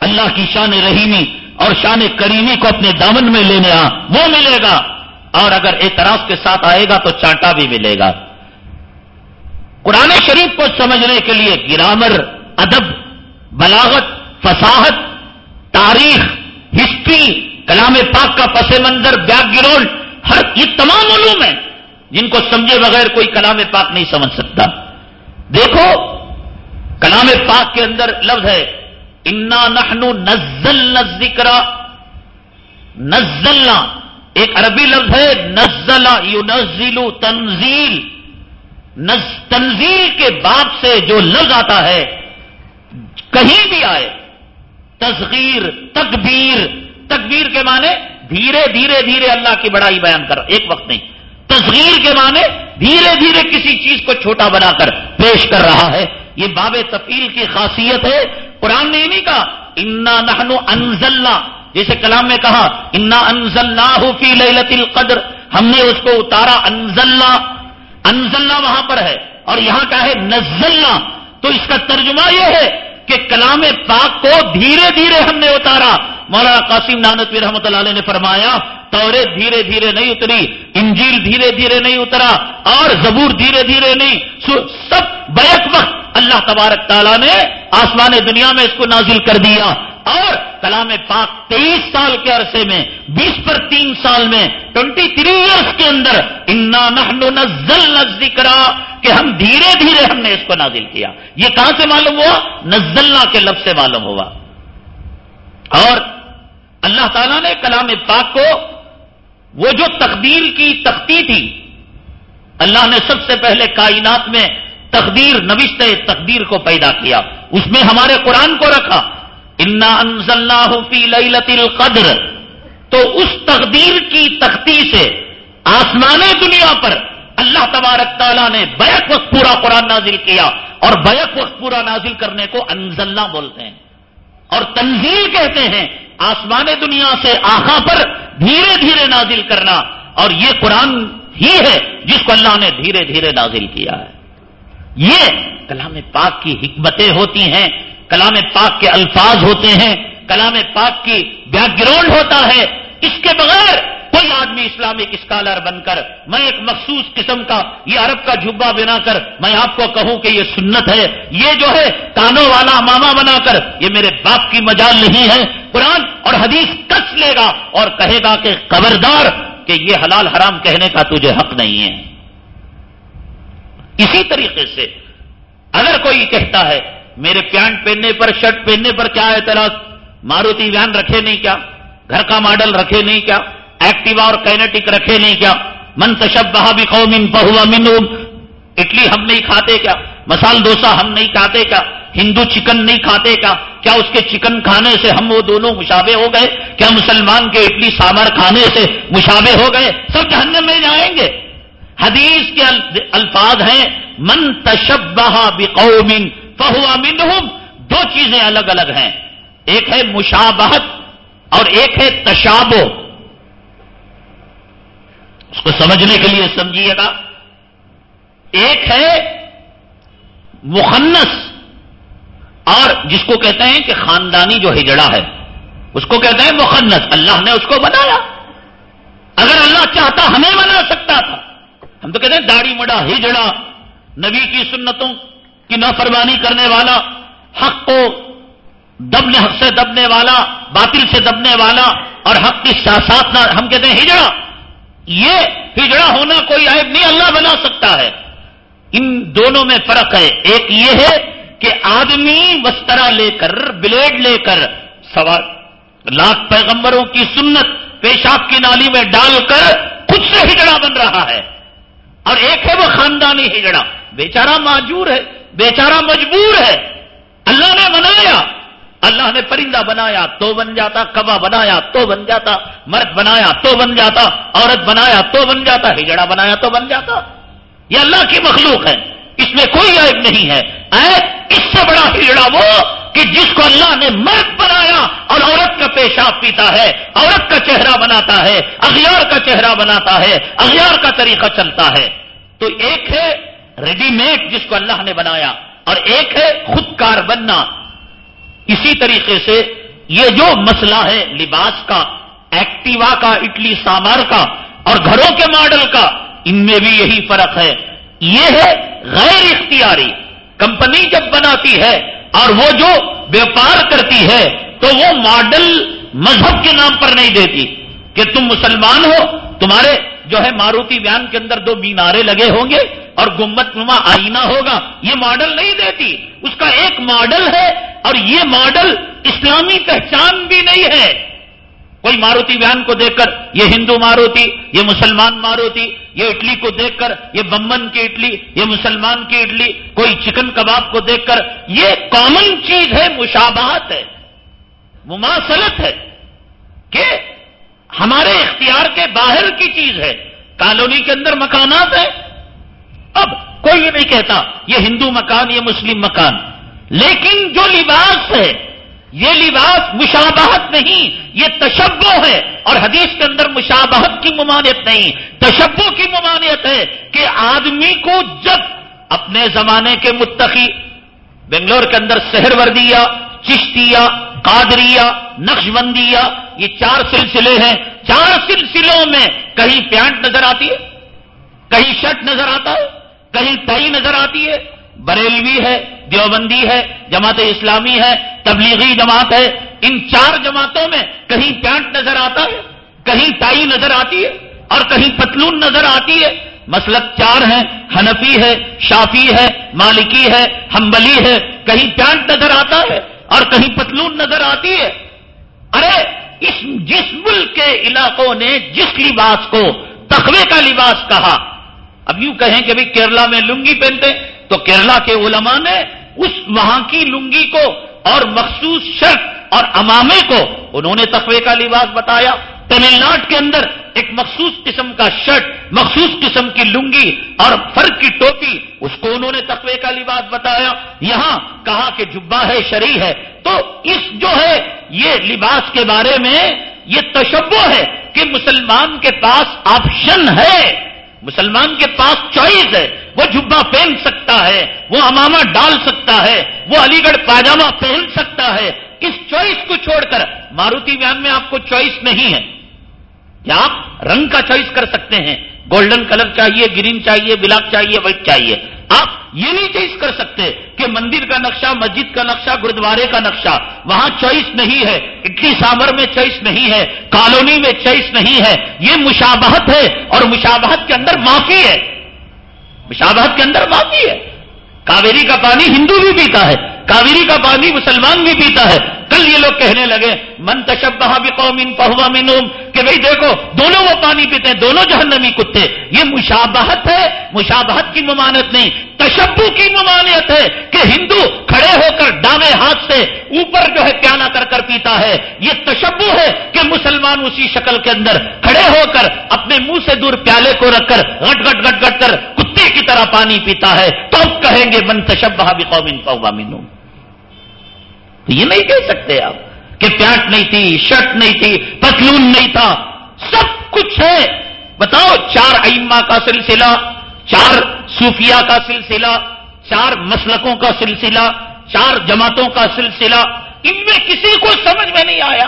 اللہ کی شان رحیمی اور شان کریمی کو اپنے دامن میں لینے آ، وہ ملے گا۔ اور اگر اعتراض کے ساتھ آئے گا تو چانٹا بھی ملے گا۔ قرآن شریف کو سمجھنے کے لیے گرامر، ادب، بلاغت، فصاحت، تاریخ، ہسٹری، کلام پاک کا پس منظر، بیک گراؤنڈ ہر یہ تمام علوم ہیں جن کو سمجھے بغیر کوئی کلام پاک نہیں سمجھ سکتا۔ دیکھو، کلام پاک کے اندر لفظ ہے، انا نحنو نزل ذکر نزلنا، ایک عربی لفظ ہے نزلہ یو نزیلو تنزیل تنزیل کے بعد سے جو لفظ آتا ہے، کہیں بھی آئے تصغیر تکبیر۔ تکبیر کے معنی دھیرے دھیرے دھیرے اللہ کی بڑائی بیان کر، ایک وقت نہیں۔ تصغیر کے معنی دھیرے دھیرے کسی چیز کو چھوٹا بنا کر پیش کر رہا ہے۔ یہ باب تفیل کی خاصیت ہے۔ قرآن نے نہیں کہا، انا نہنو انزلنا جیسے کلام میں کہا، انا انزلنا فی لیلت القدر ہم نے اس کو اتارا انزلنا انزلنا وہاں پر ہے اور یہاں کیا ہے؟ نزلنا تو اس کا ترجمہ یہ ہے کہ کلام پاک کو دھیرے دھیرے ہم نے اتارا۔ مولانا قاسم نانتوی رحمۃ اللہ علیہ نے فرمایا، تورے دھیرے دھیرے نہیں اتری، انجیل دھیرے دھیرے نہیں اترا، اور زبور دھیرے دھیرے نہیں سب بیک وقت اللہ تبارک تعالیٰ نے آسمان دنیا میں اس کو نازل کر دیا۔ اور کلام پاک تیئیس سال کے عرصے میں، بیس پر تین سال میں ٹوینٹی تھری ایئرس کے اندر انا نزل ذکر کہ ہم دھیرے دھیرے ہم نے اس کو نازل کیا۔ یہ کہاں سے معلوم ہوا؟ نزلنا کے لفظ سے معلوم ہوا۔ اور اللہ تعالیٰ نے کلام پاک کو وہ جو تقدیر کی تختی تھی، اللہ نے سب سے پہلے کائنات میں تقدیر نوشت تقدیر کو پیدا کیا۔ اس میں ہمارے قرآن کو رکھا۔ انا انزلناہ فی لیلت القدر۔ تو اس تقدیر کی تختی سے آسمان دنیا پر اللہ تبارک تعالیٰ نے بیک وقت پورا قرآن نازل کیا اور بیک وقت پورا نازل کرنے کو انزلنا بولتے ہیں۔ اور تنزیل کہتے ہیں، آسمان دنیا سے آخا پر دھیرے دھیرے نازل کرنا۔ اور یہ قرآن ہی ہے جس کو اللہ نے دھیرے دھیرے نازل کیا ہے۔ یہ کلام پاک کی حکمتیں ہوتی ہیں، کلام پاک کے الفاظ ہوتے ہیں، کلام پاک کی بیک گراؤنڈ ہوتا ہے۔ اس کے بغیر کوئی آدمی اسلامک اسکالر بن کر میں ایک مخصوص قسم کا یہ عرب کا جھبا بنا کر میں آپ کو کہوں کہ یہ سنت ہے، یہ جو ہے کانوں والا ماما بنا کر، یہ میرے باپ کی مجال نہیں ہے۔ قرآن اور حدیث کس لے گا اور کہے گا کہ خبردار کہ یہ حلال حرام کہنے کا تجھے حق نہیں ہے۔ اسی طریقے سے اگر کوئی کہتا ہے، میرے پینٹ پہننے پر، شرٹ پہننے پر کیا اعتراض ماروتی وین رکھے نہیں کیا؟ گھر کا ماڈل رکھے نہیں کیا؟ ایکٹیوا اور کینیٹک رکھے نہیں کیا۔ منتشب بہا بھی قوم بہوا من اٹلی ہم نہیں کھاتے کیا؟ مسال ڈوسا ہم نہیں کھاتے کیا؟ ہندو چکن نہیں کھاتے کیا؟ کیا اس کے چکن کھانے سے ہم وہ دونوں مشابے ہو گئے؟ کیا مسلمان کے اٹلی سامر کھانے سے مشابے ہو گئے؟ سب جہنم میں جائیں گے۔ حدیث کے الفاظ ہیں، من تشبہ بقوم فہوا منہم۔ دو چیزیں الگ الگ ہیں۔ ایک ہے مشابہت اور ایک ہے تشابو اس کو سمجھنے کے لیے سمجھیے گا۔ ایک ہے مخنس اور جس کو کہتے ہیں کہ خاندانی جو ہجڑا ہے، اس کو کہتے ہیں مخنس اللہ نے اس کو بنایا۔ اگر اللہ چاہتا، ہمیں بنا سکتا تھا۔ ہم تو کہتے ہیں داڑھی مڑا، ہجڑا۔ نبی کی سنتوں کی نافرمانی کرنے والا، حق کو دبنے حق سے دبنے والا، باطل سے دبنے والا، اور حق کی ساتھ ہم کہتے ہیں ہجڑا۔ یہ ہجڑا ہونا کوئی عیب نہیں، اللہ بنا سکتا ہے۔ ان دونوں میں فرق ہے۔ ایک یہ ہے کہ آدمی وسترا لے کر، بلیڈ لے کر سوال لاکھ پیغمبروں کی سنت، پیشاب کی نالی میں ڈال کر خود سے ہجڑا بن رہا ہے۔ اور ایک ہے وہ خاندانی ہجڑا۔ بیچارہ معجور ہے، بیچارہ مجبور ہے۔ اللہ نے بنایا اللہ نے پرندہ بنایا تو بن جاتا کبا بنایا تو بن جاتا، مرد بنایا تو بن جاتا، عورت بنایا تو بن جاتا، ہجڑا بنایا تو بن جاتا۔ یہ اللہ کی مخلوق ہے، اس میں کوئی عیب نہیں ہے۔ عیب اس سے بڑا ہجڑا وہ کہ جس کو اللہ نے مرد بنایا اور عورت کا پیشاب پیتا ہے، عورت کا چہرہ بناتا ہے، اغیار کا چہرہ بناتا ہے، اغیار کا طریقہ چلتا ہے۔ تو ایک ہے ریڈی میڈ جس کو اللہ نے بنایا اور ایک ہے خود کار بننا۔ اسی طریقے سے یہ جو مسئلہ ہے لباس کا، ایکٹیوا کا، اٹلی سامار کا اور گھروں کے ماڈل کا، ان میں بھی یہی فرق ہے۔ یہ ہے غیر اختیاری۔ کمپنی جب بناتی ہے اور وہ جو ویپار کرتی ہے، تو وہ ماڈل مذہب کے نام پر نہیں دیتی کہ تم مسلمان ہو، تمہارے جو ہے ماروتی ویان کے اندر دو مینارے لگے ہوں گے اور گمت نما آئینہ ہوگا، یہ ماڈل نہیں دیتی۔ اس کا ایک ماڈل ہے اور یہ ماڈل اسلامی پہچان بھی نہیں ہے۔ کوئی ماروتی ویان کو دیکھ کر، یہ ہندو ماروتی، یہ مسلمان ماروتی، یہ اٹلی کو دیکھ کر، یہ بمبن کی اٹلی، یہ مسلمان کی اٹلی، کوئی چکن کباب کو دیکھ کر، یہ کامن چیز ہے، مشابہت ہے، مماثلت ہے کہ ہمارے اختیار کے باہر کی چیز ہے کالونی کے اندر مکانات ہیں اب کوئی یہ نہیں کہتا یہ ہندو مکان یہ مسلم مکان لیکن جو لباس ہے یہ لباس مشابہت نہیں یہ تشبو ہے اور حدیث کے اندر مشابہت کی ممانعت نہیں تشبو کی ممانعت ہے کہ آدمی کو جب اپنے زمانے کے متقی بنگلور کے اندر سہر وردیا چشتیا قادریا نقش بندیا یہ چار سلسلے ہیں۔ چار سلسلوں میں کہیں پینٹ نظر آتی ہے، کہیں شرٹ نظر آتا ہے، کہیں ٹائی نظر آتی ہے۔ بریلوی ہے، دیوبندی ہے، جماعت اسلامی ہے، تبلیغی جماعت ہے۔ ان چار جماعتوں میں کہیں پینٹ نظر آتا ہے، کہیں ٹائی نظر آتی ہے اور کہیں پتلون نظر آتی ہے۔ مسلک چار ہیں ہنفی ہے، شافی ہے، مالکی ہے ہمبلی ہے، کہیں پینٹ نظر آتا ہے۔ اور کہیں پتلون نظر آتی ہے۔ ارے، اس جس ملک کے علاقوں نے جس لباس کو تخوے کا لباس کہا، اب یوں کہیں کہ بھائی کیرلا میں لنگی پہنتے، تو کیرلا کے علماء نے اس وہاں کی لنگی کو اور مخصوص شرط اور امامے کو انہوں نے تخوے کا لباس بتایا۔ تمل ناڈ کے اندر ایک مخصوص قسم کا شرٹ، مخصوص قسم کی لنگی اور فرق کی ٹوپی، اس کو انہوں نے تقوی کا لباس بتایا۔ یہاں کہا کہ جبا ہے شری ہے۔ تو اس جو ہے، یہ لباس کے بارے میں یہ تشبو ہے کہ مسلمان کے پاس آپشن ہے۔ مسلمان کے پاس چوائس ہے۔ وہ جبا پہن سکتا ہے، وہ امامہ ڈال سکتا ہے، وہ علی گڑھ پاجامہ پہن سکتا ہے۔ اس چوائس کو چھوڑ کر ماروتی ویان میں آپ کو چوائس نہیں ہے۔ کیا آپ رنگ کا چوائس کر سکتے ہیں؟ گولڈن کلر چاہیے گرین چاہیے بلاک چاہیے وائٹ چاہیے۔ آپ یہ نہیں چوائس کر سکتے کہ مندر کا نقشہ، مسجد کا نقشہ گردوارے کا نقشہ، وہاں چوائس نہیں ہے۔ اٹلی سامر میں چوائس نہیں ہے، کالونی میں چوائس نہیں ہے۔ یہ مشابہت ہے اور مشابہت کے اندر معافی ہے۔ مشابہت کے اندر معافی ہے۔ کاویری کا پانی ہندو بھی پیتا ہے۔ کاویری کا پانی مسلمان بھی پیتا ہے۔ کل یہ لوگ کہنے لگے، من تشبہ قوم پہوا منوم کہ بھئی دیکھو، دونوں وہ پانی پیتے ہیں، دونوں جہنمی کتے۔ یہ مشابہت ہے، مشابہت کی ممانت نہیں تشبو کی ممانعت ہے کہ ہندو کھڑے ہو کر ڈاوے ہاتھ سے اوپر جو ہے پیانا کر کر پیتا ہے۔ یہ تشبو ہے کہ مسلمان اسی شکل کے اندر کھڑے ہو کر اپنے منہ سے دور پیالے کو رکھ کر گٹ گٹ گٹ گٹ کر کتے کی طرح پانی پیتا ہے۔ تو اب کہیں گے، من تشبہ قوم پہوا منوم تو یہ نہیں کہہ سکتے آپ کہ پیانٹ نہیں تھی شرٹ نہیں تھی، پتلون نہیں تھا، سب کچھ ہے۔ بتاؤ، چار ائمہ کا سلسلہ، چار صوفیہ کا سلسلہ، چار مسلکوں کا سلسلہ، چار جماعتوں کا سلسلہ۔ ان میں کسی کو سمجھ میں نہیں آیا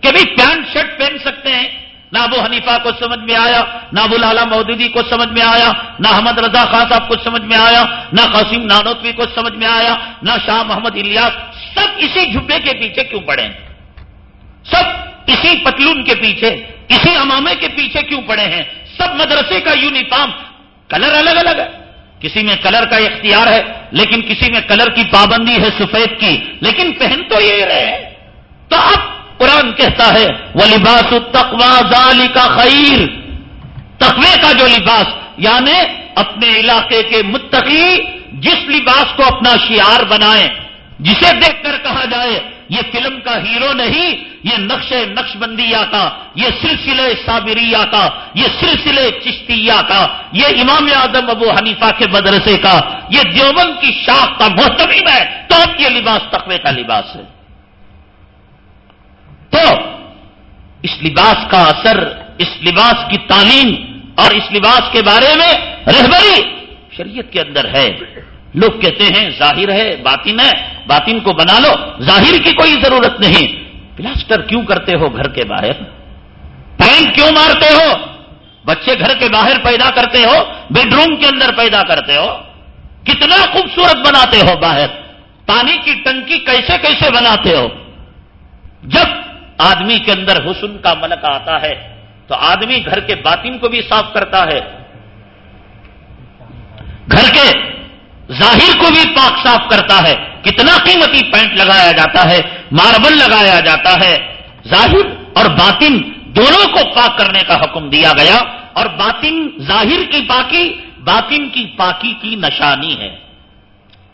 کہ بھائی پینٹ شرٹ پہن سکتے ہیں۔ نہ ابو حنیفہ کو سمجھ میں آیا، نہ ابو لالا مودودی کو سمجھ میں آیا، نہ احمد رضا خان صاحب کو سمجھ میں آیا، نہ قاسم نانوتوی کو سمجھ میں آیا، نہ شاہ محمد الیاس سب اسی جھبے کے پیچھے کیوں پڑے سب اسی پتلون کے پیچھے، اسی امامے کے پیچھے کیوں پڑے ہیں؟ سب مدرسے کا یونیفارم، کلر الگ الگ ہے۔ کسی میں کلر کا اختیار ہے، لیکن کسی میں کلر کی پابندی ہے سفید کی۔ لیکن پہن تو یہ رہے۔ تو اب قرآن کہتا ہے وہ لباس تقوا ظالی کا خیر تقوی کا جو لباس یعنی اپنے علاقے کے متقی جس لباس کو اپنا شیار بنائیں۔ جسے دیکھ کر کہا جائے، یہ فلم کا ہیرو نہیں، یہ نقش نقش بندیا کا، یہ سلسلے صابریہ کا، یہ سلسلے چشتیہ کا، یہ امام اعظم ابو حنیفہ کے مدرسے کا، یہ دیوبند کی شاخ کا محتمیم ہے، تو اب یہ لباس تقوی کا لباس ہے۔ تو اس لباس کا اثر، اس لباس کی تعلیم اور اس لباس کے بارے میں رہبری شریعت کے اندر ہے۔ لوگ کہتے ہیں ظاہر ہے باطن ہے، باطن کو بنا لو، ظاہر کی کوئی ضرورت نہیں۔ پلاسٹر کیوں کرتے ہو گھر کے باہر؟ پینٹ کیوں مارتے ہو؟ بچے گھر کے باہر پیدا کرتے ہو، بیڈ روم کے اندر پیدا کرتے ہو۔ کتنا خوبصورت بناتے ہو باہر؟ پانی کی ٹنکی کیسے کیسے بناتے ہو؟ جب آدمی کے اندر حسن کا ملک آتا ہے، تو آدمی گھر کے باطن کو بھی صاف کرتا ہے۔ گھر کے ظاہر کو بھی پاک صاف کرتا ہے۔ کتنا قیمتی پینٹ لگایا جاتا ہے، ماربل لگایا جاتا ہے۔ ظاہر اور باطن دونوں کو پاک کرنے کا حکم دیا گیا۔ اور باطن ظاہر کی پاکی، باطن کی پاکی کی نشانی ہے۔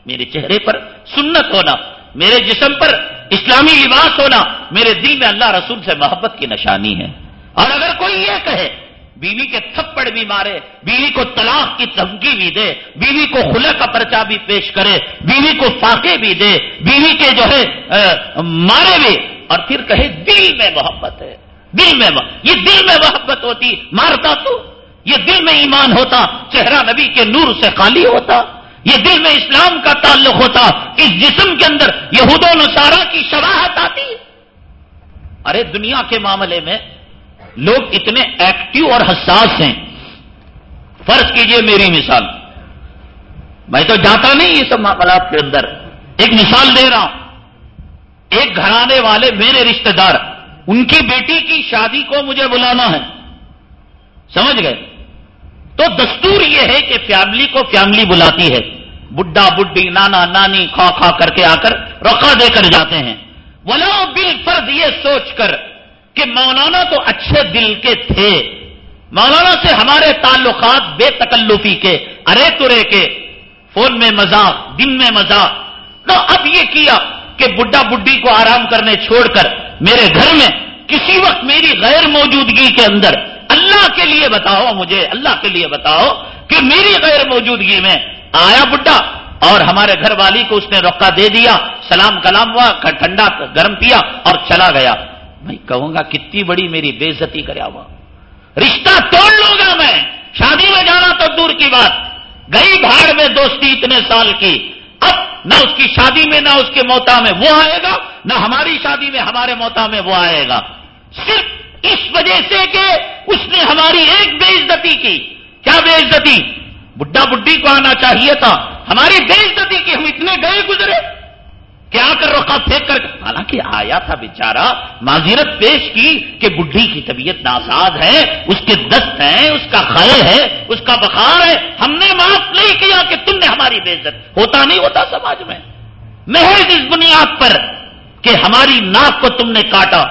میرے چہرے پر سنت ہونا، میرے جسم پر اسلامی لباس ہونا، میرے دل میں اللہ رسول سے محبت کی نشانی ہے۔ اور اگر کوئی یہ کہے بیوی کے تھپڑ بھی مارے، بیوی کو طلاق کی دھمکی بھی دے، بیوی کو خلا کا پرچہ بھی پیش کرے، بیوی کو فاقے بھی دے، بیوی کے جو ہے مارے بھی۔ اور پھر کہے، دل میں محبت ہے، دل میں یہ دل میں محبت ہوتی، مارتا تو؟ یہ دل میں ایمان ہوتا، چہرہ نبی کے نور سے خالی ہوتا؟ یہ دل میں اسلام کا تعلق ہوتا، اس جسم کے اندر یہود و نصارہ کی شراہت آتی؟ ارے، دنیا کے معاملے میں لوگ اتنے ایکٹیو اور حساس ہیں۔ فرض کیجیے میری مثال۔ میں تو جاتا نہیں یہ سب معاملات کے اندر۔ ایک مثال دے رہا ہوں۔ ایک گھرانے والے میرے رشتہ دار، ان کی بیٹی کی شادی کو مجھے بلانا ہے۔ سمجھ گئے؟ تو دستور یہ ہے کہ فیملی کو فیملی بلاتی ہے۔ بڈھا بڈی نانا نانی، کھا کھا کر کے آ کر رقا دے کر جاتے ہیں۔ ولا بل فرد یہ سوچ کر۔ کہ مولانا تو اچھے دل کے تھے۔ مولانا سے ہمارے تعلقات بے تکلفی کے، ارے ترے کے۔ فون میں مزہ، دن میں مزہ۔ تو اب یہ کیا کہ بڈھا بڈی کو آرام کرنے چھوڑ کر میرے گھر میں کسی وقت میری غیر موجودگی کے اندر اللہ کے لیے بتاؤ مجھے، اللہ کے لیے بتاؤ کہ میری غیر موجودگی میں آیا بڈھا اور ہمارے گھر والی کو اس نے روکا دے دیا، سلام کلام ہوا ٹھنڈا، گرم پیا اور چلا گیا۔ میں کہوں گا کتنی بڑی میری بےزتی کریا ہوا رشتہ توڑ لوں گا میں۔ شادی میں جانا تو دور کی بات۔ گئی بھاڑ میں دوستی اتنے سال کی۔ اب نہ اس کی شادی میں، نہ اس کے موتا میں وہ آئے گا، نہ ہماری شادی میں، ہمارے موتا میں وہ آئے گا۔ صرف اس وجہ سے کہ اس نے ہماری ایک بے عزتی کی۔ کیا بے عزتی بڈھا بڈھی کو آنا چاہیے تھا۔ ہماری بے عزتی کی ہم اتنے گئے گزرے۔ کیا کر رکھا پھینک کر حالانکہ آیا تھا بیچارہ، معذرت پیش کی کہ بڈھی کی طبیعت ناساد ہے، اس کے دست ہیں، اس کا خیر ہے، اس کا بخار ہے۔ ہم نے معاف نہیں کیا کہ تم نے ہماری بے عزت۔ ہوتا نہیں ہوتا سماج میں۔ محض اس بنیاد پر کہ ہماری ناک کو تم نے کاٹا،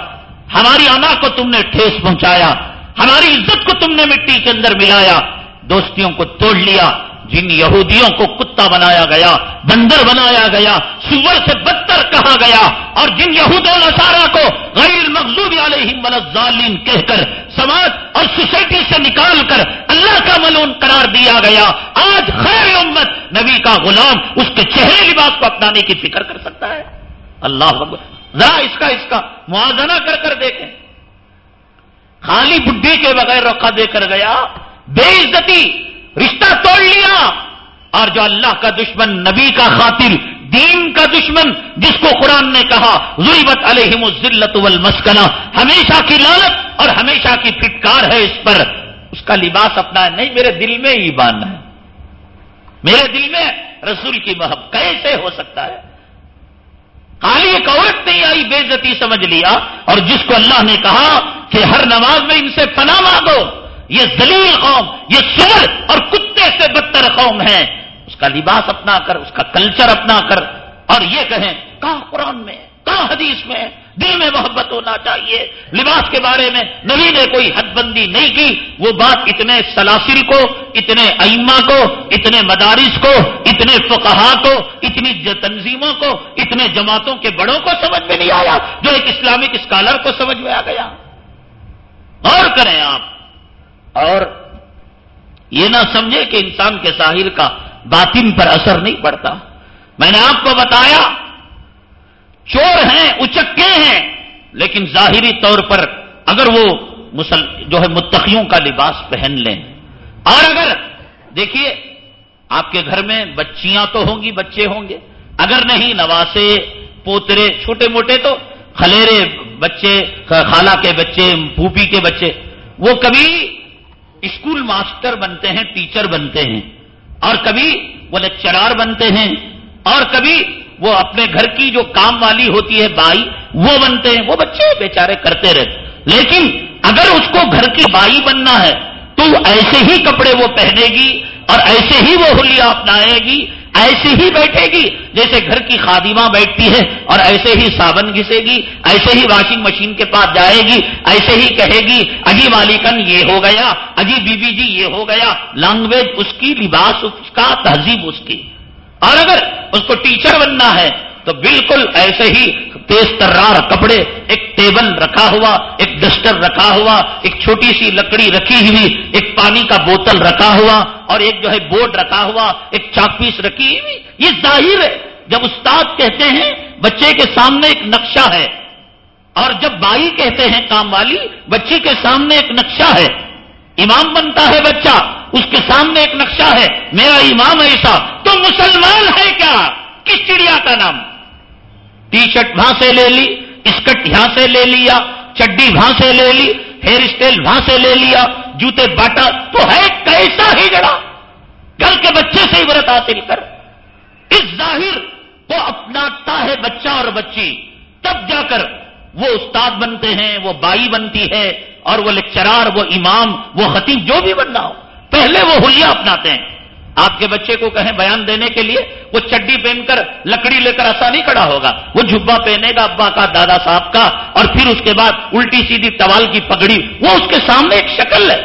ہماری انا کو تم نے ٹھیس پہنچایا، ہماری عزت کو تم نے مٹی کے اندر ملایا، دوستیوں کو توڑ لیا جن یہودیوں کو کتا بنایا گیا، بندر بنایا گیا، سور سے بدتر کہا گیا، اور جن یہود و نصارہ کو غیر مغزوب علیہم ظالم کہہ کر، سماج اور سوسائٹی سے نکال کر اللہ کا ملون قرار دیا گیا، آج خیر امت نبی کا غلام اس کے چہرے لباس کو اپنانے کی فکر کر سکتا ہے۔ اللہ ذرا اس کا اس کا موازنہ کر کر دیکھیں۔ خالی بڈھی کے بغیر رکھا دے کر گیا، بے عزتی رشتہ توڑ لیا اور جو اللہ کا دشمن، نبی کا خاطر، دین کا دشمن، جس کو قرآن نے کہا ضرورت علیہم الزلت والمسکنہ، ہمیشہ کی لالت اور ہمیشہ کی فٹکار ہے اس پر۔ اس کا لباس اپنا ہے، نہیں، میرے دل میں ہی بان ہے۔ میرے دل میں رسول کی محب، کیسے ہو سکتا ہے؟ خالی ایک عورت نہیں آئی بے سمجھ لیا، اور جس کو اللہ نے کہا کہ ہر نماز میں ان سے پناہ مانگو۔ یہ زلیل قوم، یہ سور اور کتے سے بدتر قوم ہے اس کا لباس اپنا کر، اس کا کلچر اپنا کر۔ اور یہ کہیں کہاں قرآن میں کہاں حدیث میں دل میں محبت ہونا چاہیے۔ لباس کے بارے میں نبی نے کوئی حد بندی نہیں کی۔ وہ بات اتنے سلاسل کو، اتنے ائمہ کو، اتنے مدارس کو، اتنے فقہا کو، اتنی تنظیموں کو، اتنے جماعتوں کے بڑوں کو سمجھ میں نہیں آیا، جو ایک اسلامک اسکالر کو سمجھ میں آ گیا۔ اور کریں آپ اور یہ نہ سمجھے کہ انسان کے ساحل کا باطن پر اثر نہیں پڑتا۔ میں نے آپ کو بتایا، چور ہیں، اچکے ہیں، لیکن ظاہری طور پر اگر وہ مسل، جو ہے متقیوں کا لباس پہن لیں۔ اور اگر، دیکھیے، آپ کے گھر میں بچیاں تو ہوں گی، بچے ہوں گے۔ اگر نہیں، نواسے، پوترے، چھوٹے موٹے تو خلیرے بچے، خالہ کے بچے، پھوپھی کے بچے۔ وہ کبھی اسکول ماسٹر بنتے ہیں، ٹیچر بنتے ہیں۔ اور کبھی وہ لیکچرار بنتے ہیں، اور کبھی وہ اپنے گھر کی جو کام والی ہوتی ہے، بائی، وہ بنتے ہیں۔ وہ بچے بیچارے کرتے رہتے لیکن اگر اس کو گھر کی بائی بننا ہے، تو ایسے ہی کپڑے وہ پہنے گی، اور ایسے ہی وہ ہولیا اپنائے گی ایسے ہی بیٹھے گی جیسے گھر کی خادمہ بیٹھتی ہے اور ایسے ہی صابن گھسے گی، ایسے ہی واشنگ مشین کے پاس جائے گی، ایسے ہی کہے گی، اجی مالکن، یہ ہو گیا، اجی بی بی جی یہ ہو گیا. لینگویج اس کی، لباس اس کا، تہذیب اس کی۔ اور اگر اس کو ٹیچر بننا ہے تو بالکل ایسے ہی تیز ترار کپڑے، ایک ٹیبل رکھا ہوا، ایک ڈسٹر رکھا ہوا، ایک چھوٹی سی لکڑی رکھی ہوئی، ایک پانی کا بوتل رکھا ہوا اور ایک جو ہے بورڈ رکھا ہوا، ایک چاک پیس رکھی ہوئی۔ یہ ظاہر ہے، جب استاد کہتے ہیں، بچے کے سامنے ایک نقشہ ہے۔ اور جب بائی کہتے ہیں، کام والی بچے کے سامنے ایک نقشہ ہے۔ امام بنتا ہے بچہ، اس کے سامنے ایک نقشہ ہے۔ میرا امام ایسا تو مسلمان ہے کیا؟ کس چڑیا کا نام؟ ٹی شرٹ وہاں سے لے لی، اسکٹ یہاں سے لے لیا، چڈی وہاں سے لے لی، ہیئر اسٹائل وہاں سے لے لیا، جوتے، باٹا، تو ہے کیسا ہی جڑا گھر کے بچے سے عبرت حاصل کر۔ اس ظاہر کو اپناتا ہے بچہ اور بچی۔ تب جا کر وہ استاد بنتے ہیں، وہ بائی بنتی ہے، اور وہ لیکچرار، وہ امام، وہ خطیب، جو بھی بننا ہو۔ پہلے وہ ہولیا اپناتے ہیں۔ آپ کے بچے کو کہیں بیان دینے کے لیے وہ چڈی پہن کر لکڑی لے کر ایسا نہیں کھڑا ہوگا۔ وہ جھبا پہنے گا ابا کا، دادا صاحب کا، اور پھر اس کے بعد الٹی سیدھی توال کی پگڑی۔ وہ اس کے سامنے ایک شکل ہے۔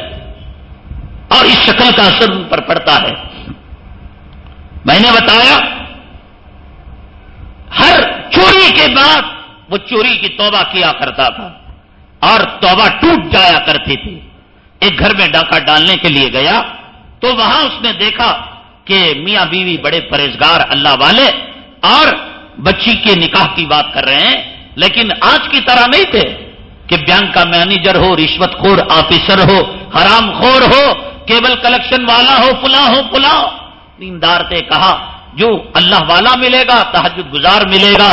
اور اس شکل کا اثر ان پر پڑتا ہے۔ میں نے بتایا، ہر چوری کے بعد وہ چوری کی توبہ کیا کرتا تھا۔ اور توبہ ٹوٹ جایا کرتی تھی۔ ایک گھر میں ڈاکہ ڈالنے کے لیے گیا۔ تو وہاں اس نے دیکھا کہ میاں بیوی بڑے پرہزگار اللہ والے اور بچی کے نکاح کی بات کر رہے ہیں، لیکن آج کی طرح نہیں تھے کہ بینک کا مینیجر ہو، رشوت خور، آفیسر ہو، حرام خور ہو، کیبل کلیکشن والا ہو، فلاں ہو، فلاں دیندار نے کہا، جو اللہ والا ملے گا تحجد گزار ملے گا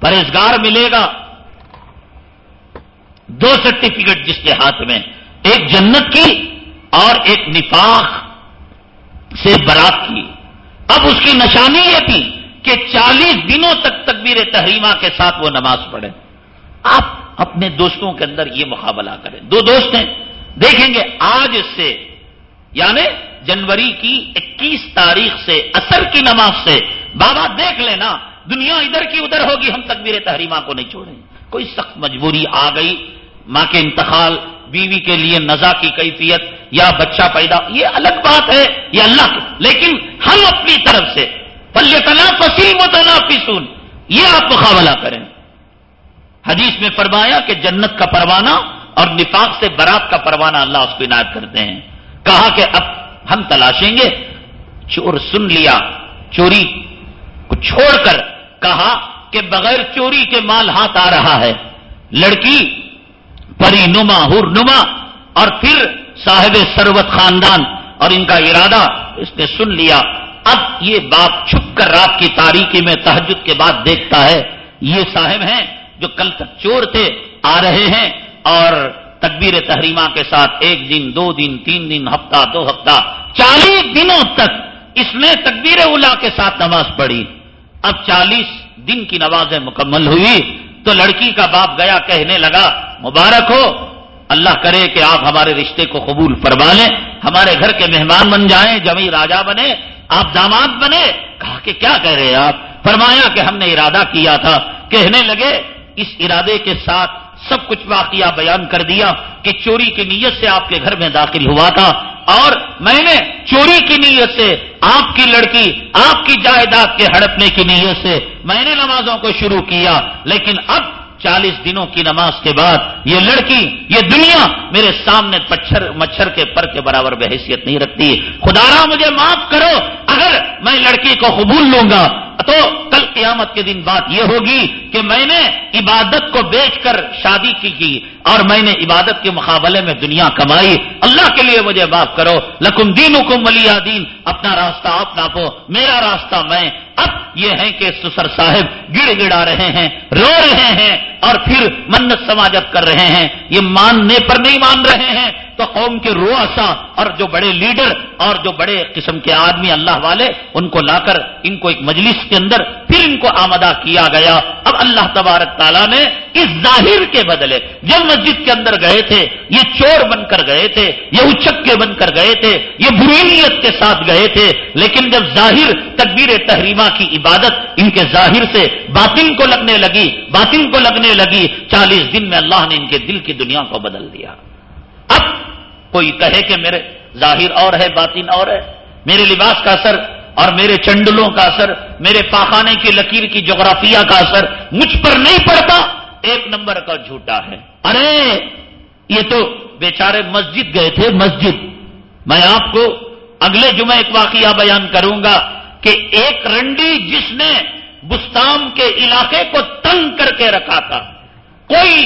پرہزگار ملے گا۔ دو سرٹیفکیٹ جس کے ہاتھ میں، ایک جنت کی اور ایک نفاق۔ سے برات کی۔ اب اس کی نشانی یہ تھی کہ چالیس دنوں تک تکبیر تحریمہ کے ساتھ وہ نماز پڑھے آپ اپنے دوستوں کے اندر یہ مقابلہ کریں۔ دو دوست ہیں۔ دیکھیں گے آج سے یعنی جنوری کی اکیس تاریخ سے اثر کی نماز سے۔ بابا دیکھ لینا، دنیا ادھر کی ادھر ہوگی، ہم تکبیر تحریمہ کو نہیں چھوڑیں۔ کوئی سخت مجبوری آ گئی، ماں کے انتقال بیوی کے لیے نزا کی کیفیت یا بچہ پیدا، یہ الگ بات ہے، یہ اللہ کی۔ لیکن ہم اپنی طرف سے پلے تنا پسیم و تنا یہ آپ مقابلہ کریں۔ حدیث میں فرمایا کہ جنت کا پروانہ اور نفاق سے برات کا پروانہ اللہ اس کو عنایت کرتے ہیں۔ کہا کہ اب ہم تلاشیں گے۔ چور سن لیا، چوری کو چھوڑ کر کہا کہ بغیر چوری کے مال ہاتھ آ رہا ہے۔ لڑکی پری نما، ہر نما، اور پھر صاحب سروت خاندان اور ان کا ارادہ اس نے سن لیا۔ اب یہ باپ چھپ کر رات کی تاریخی میں تحجد کے بعد دیکھتا ہے۔ یہ صاحب ہیں جو کل تک چور تھے، آ رہے ہیں اور تکبیر تحریمہ کے ساتھ ایک دن، دو دن، تین دن، ہفتہ، دو ہفتہ، چالیس دنوں تک اس نے تکبیر اولا کے ساتھ نماز پڑھی۔ اب چالیس دن کی نمازیں مکمل ہوئی۔ تو لڑکی کا باپ گیا کہنے لگا، مبارک ہو، اللہ کرے کہ آپ ہمارے رشتے کو قبول فرما لیں، ہمارے گھر کے مہمان بن جائیں، جمی راجا بنے، آپ داماد بنے. کہا کہ کیا کہہ رہے آپ؟ فرمایا کہ ہم نے ارادہ کیا تھا۔ کہنے لگے، اس ارادے کے ساتھ سب کچھ واقعہ بیان کر دیا کہ چوری کی نیت سے آپ کے گھر میں داخل ہوا تھا۔ اور میں نے چوری کی نیت سے آپ کی لڑکی، آپ کی جائیداد کے ہڑپنے کی نیت سے میں نے نمازوں کو شروع کیا، لیکن اب چالیس دنوں کی نماز کے بعد یہ لڑکی، یہ دنیا میرے سامنے پچھر، مچھر کے پر کے برابر بحیثیت نہیں رکھتی۔ خدارا مجھے معاف کرو، اگر میں لڑکی کو قبول لوں گا تو کل قیامت کے دن بات یہ ہوگی کہ میں نے عبادت کو بیچ کر شادی کی کی اور میں نے عبادت کے مقابلے میں دنیا کمائی۔ اللہ کے لیے مجھے معاف کرو۔ لکم دین حکم ولی دین۔ اپنا راستہ آپ ناپو۔ میرا راستہ میں اب یہ ہے کہ سسر صاحب گڑ گڑا رہے ہیں، رو رہے ہیں اور پھر منت سماجت کر رہے ہیں، یہ ماننے پر نہیں مان رہے ہیں۔ تو قوم کے روسا اور جو بڑے لیڈر اور جو بڑے قسم کے آدمی اللہ والے، ان کو لا کر ان کو ایک مجلس کے اندر پھر ان کو آمدہ کیا گیا۔ اب اللہ تبارک تعالیٰ نے اس ظاہر کے بدلے جب مسجد کے اندر گئے تھے، یہ چور بن کر گئے تھے، یہ اچکے بن کر گئے تھے، یہ بریلیت کے ساتھ گئے تھے، لیکن جب ظاہر تکبیر تحریمہ کی عبادت ان کے ظاہر سے باطن کو لگنے لگی، باطن کو لگنے لگی۔ چالیس دن میں اللہ نے ان کے دل کی دنیا کو بدل دیا۔ اب کوئی کہے کہ میرے ظاہر اور ہے، باطن اور ہے۔ میرے لباس کا اثر اور میرے چنڈلوں کا اثر، میرے پاخانے کی لکیر کی جغرافیہ کا اثر مجھ پر نہیں پڑتا۔ ایک نمبر کا جھوٹا ہے۔ ارے، یہ تو بیچارے مسجد گئے تھے، مسجد۔ میں آپ کو اگلے جمعہ ایک واقعہ بیان کروں گا۔ کہ ایک رنڈی جس نے بستام کے علاقے کو تنگ کر کے رکھا تھا، کوئی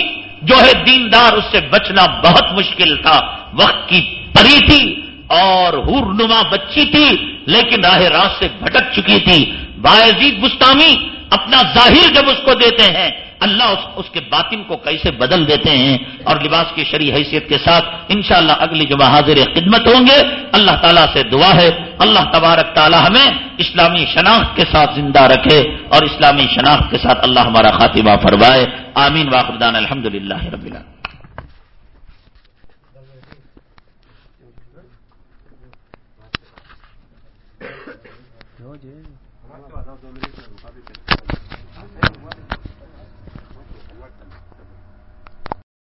جو ہے دیندار اس سے بچنا بہت مشکل تھا۔ وقت کی پری تھی اور ہور نما بچی تھی، لیکن راہ راست سے بھٹک چکی تھی۔ باعزید گستامی اپنا ظاہر جب اس کو دیتے ہیں اللہ اس, اس کے باطن کو کیسے بدل دیتے ہیں اور لباس کی شریع حیثیت کے ساتھ انشاءاللہ اگلی جمعہ حاضر خدمت ہوں گے۔ اللہ تعالیٰ سے دعا ہے۔ اللہ تبارک تعالیٰ ہمیں اسلامی شناخت کے ساتھ زندہ رکھے اور اسلامی شناخت کے ساتھ اللہ ہمارا خاتمہ فرمائے۔ آمین۔ واقردان الحمد للہ رب اللہ جی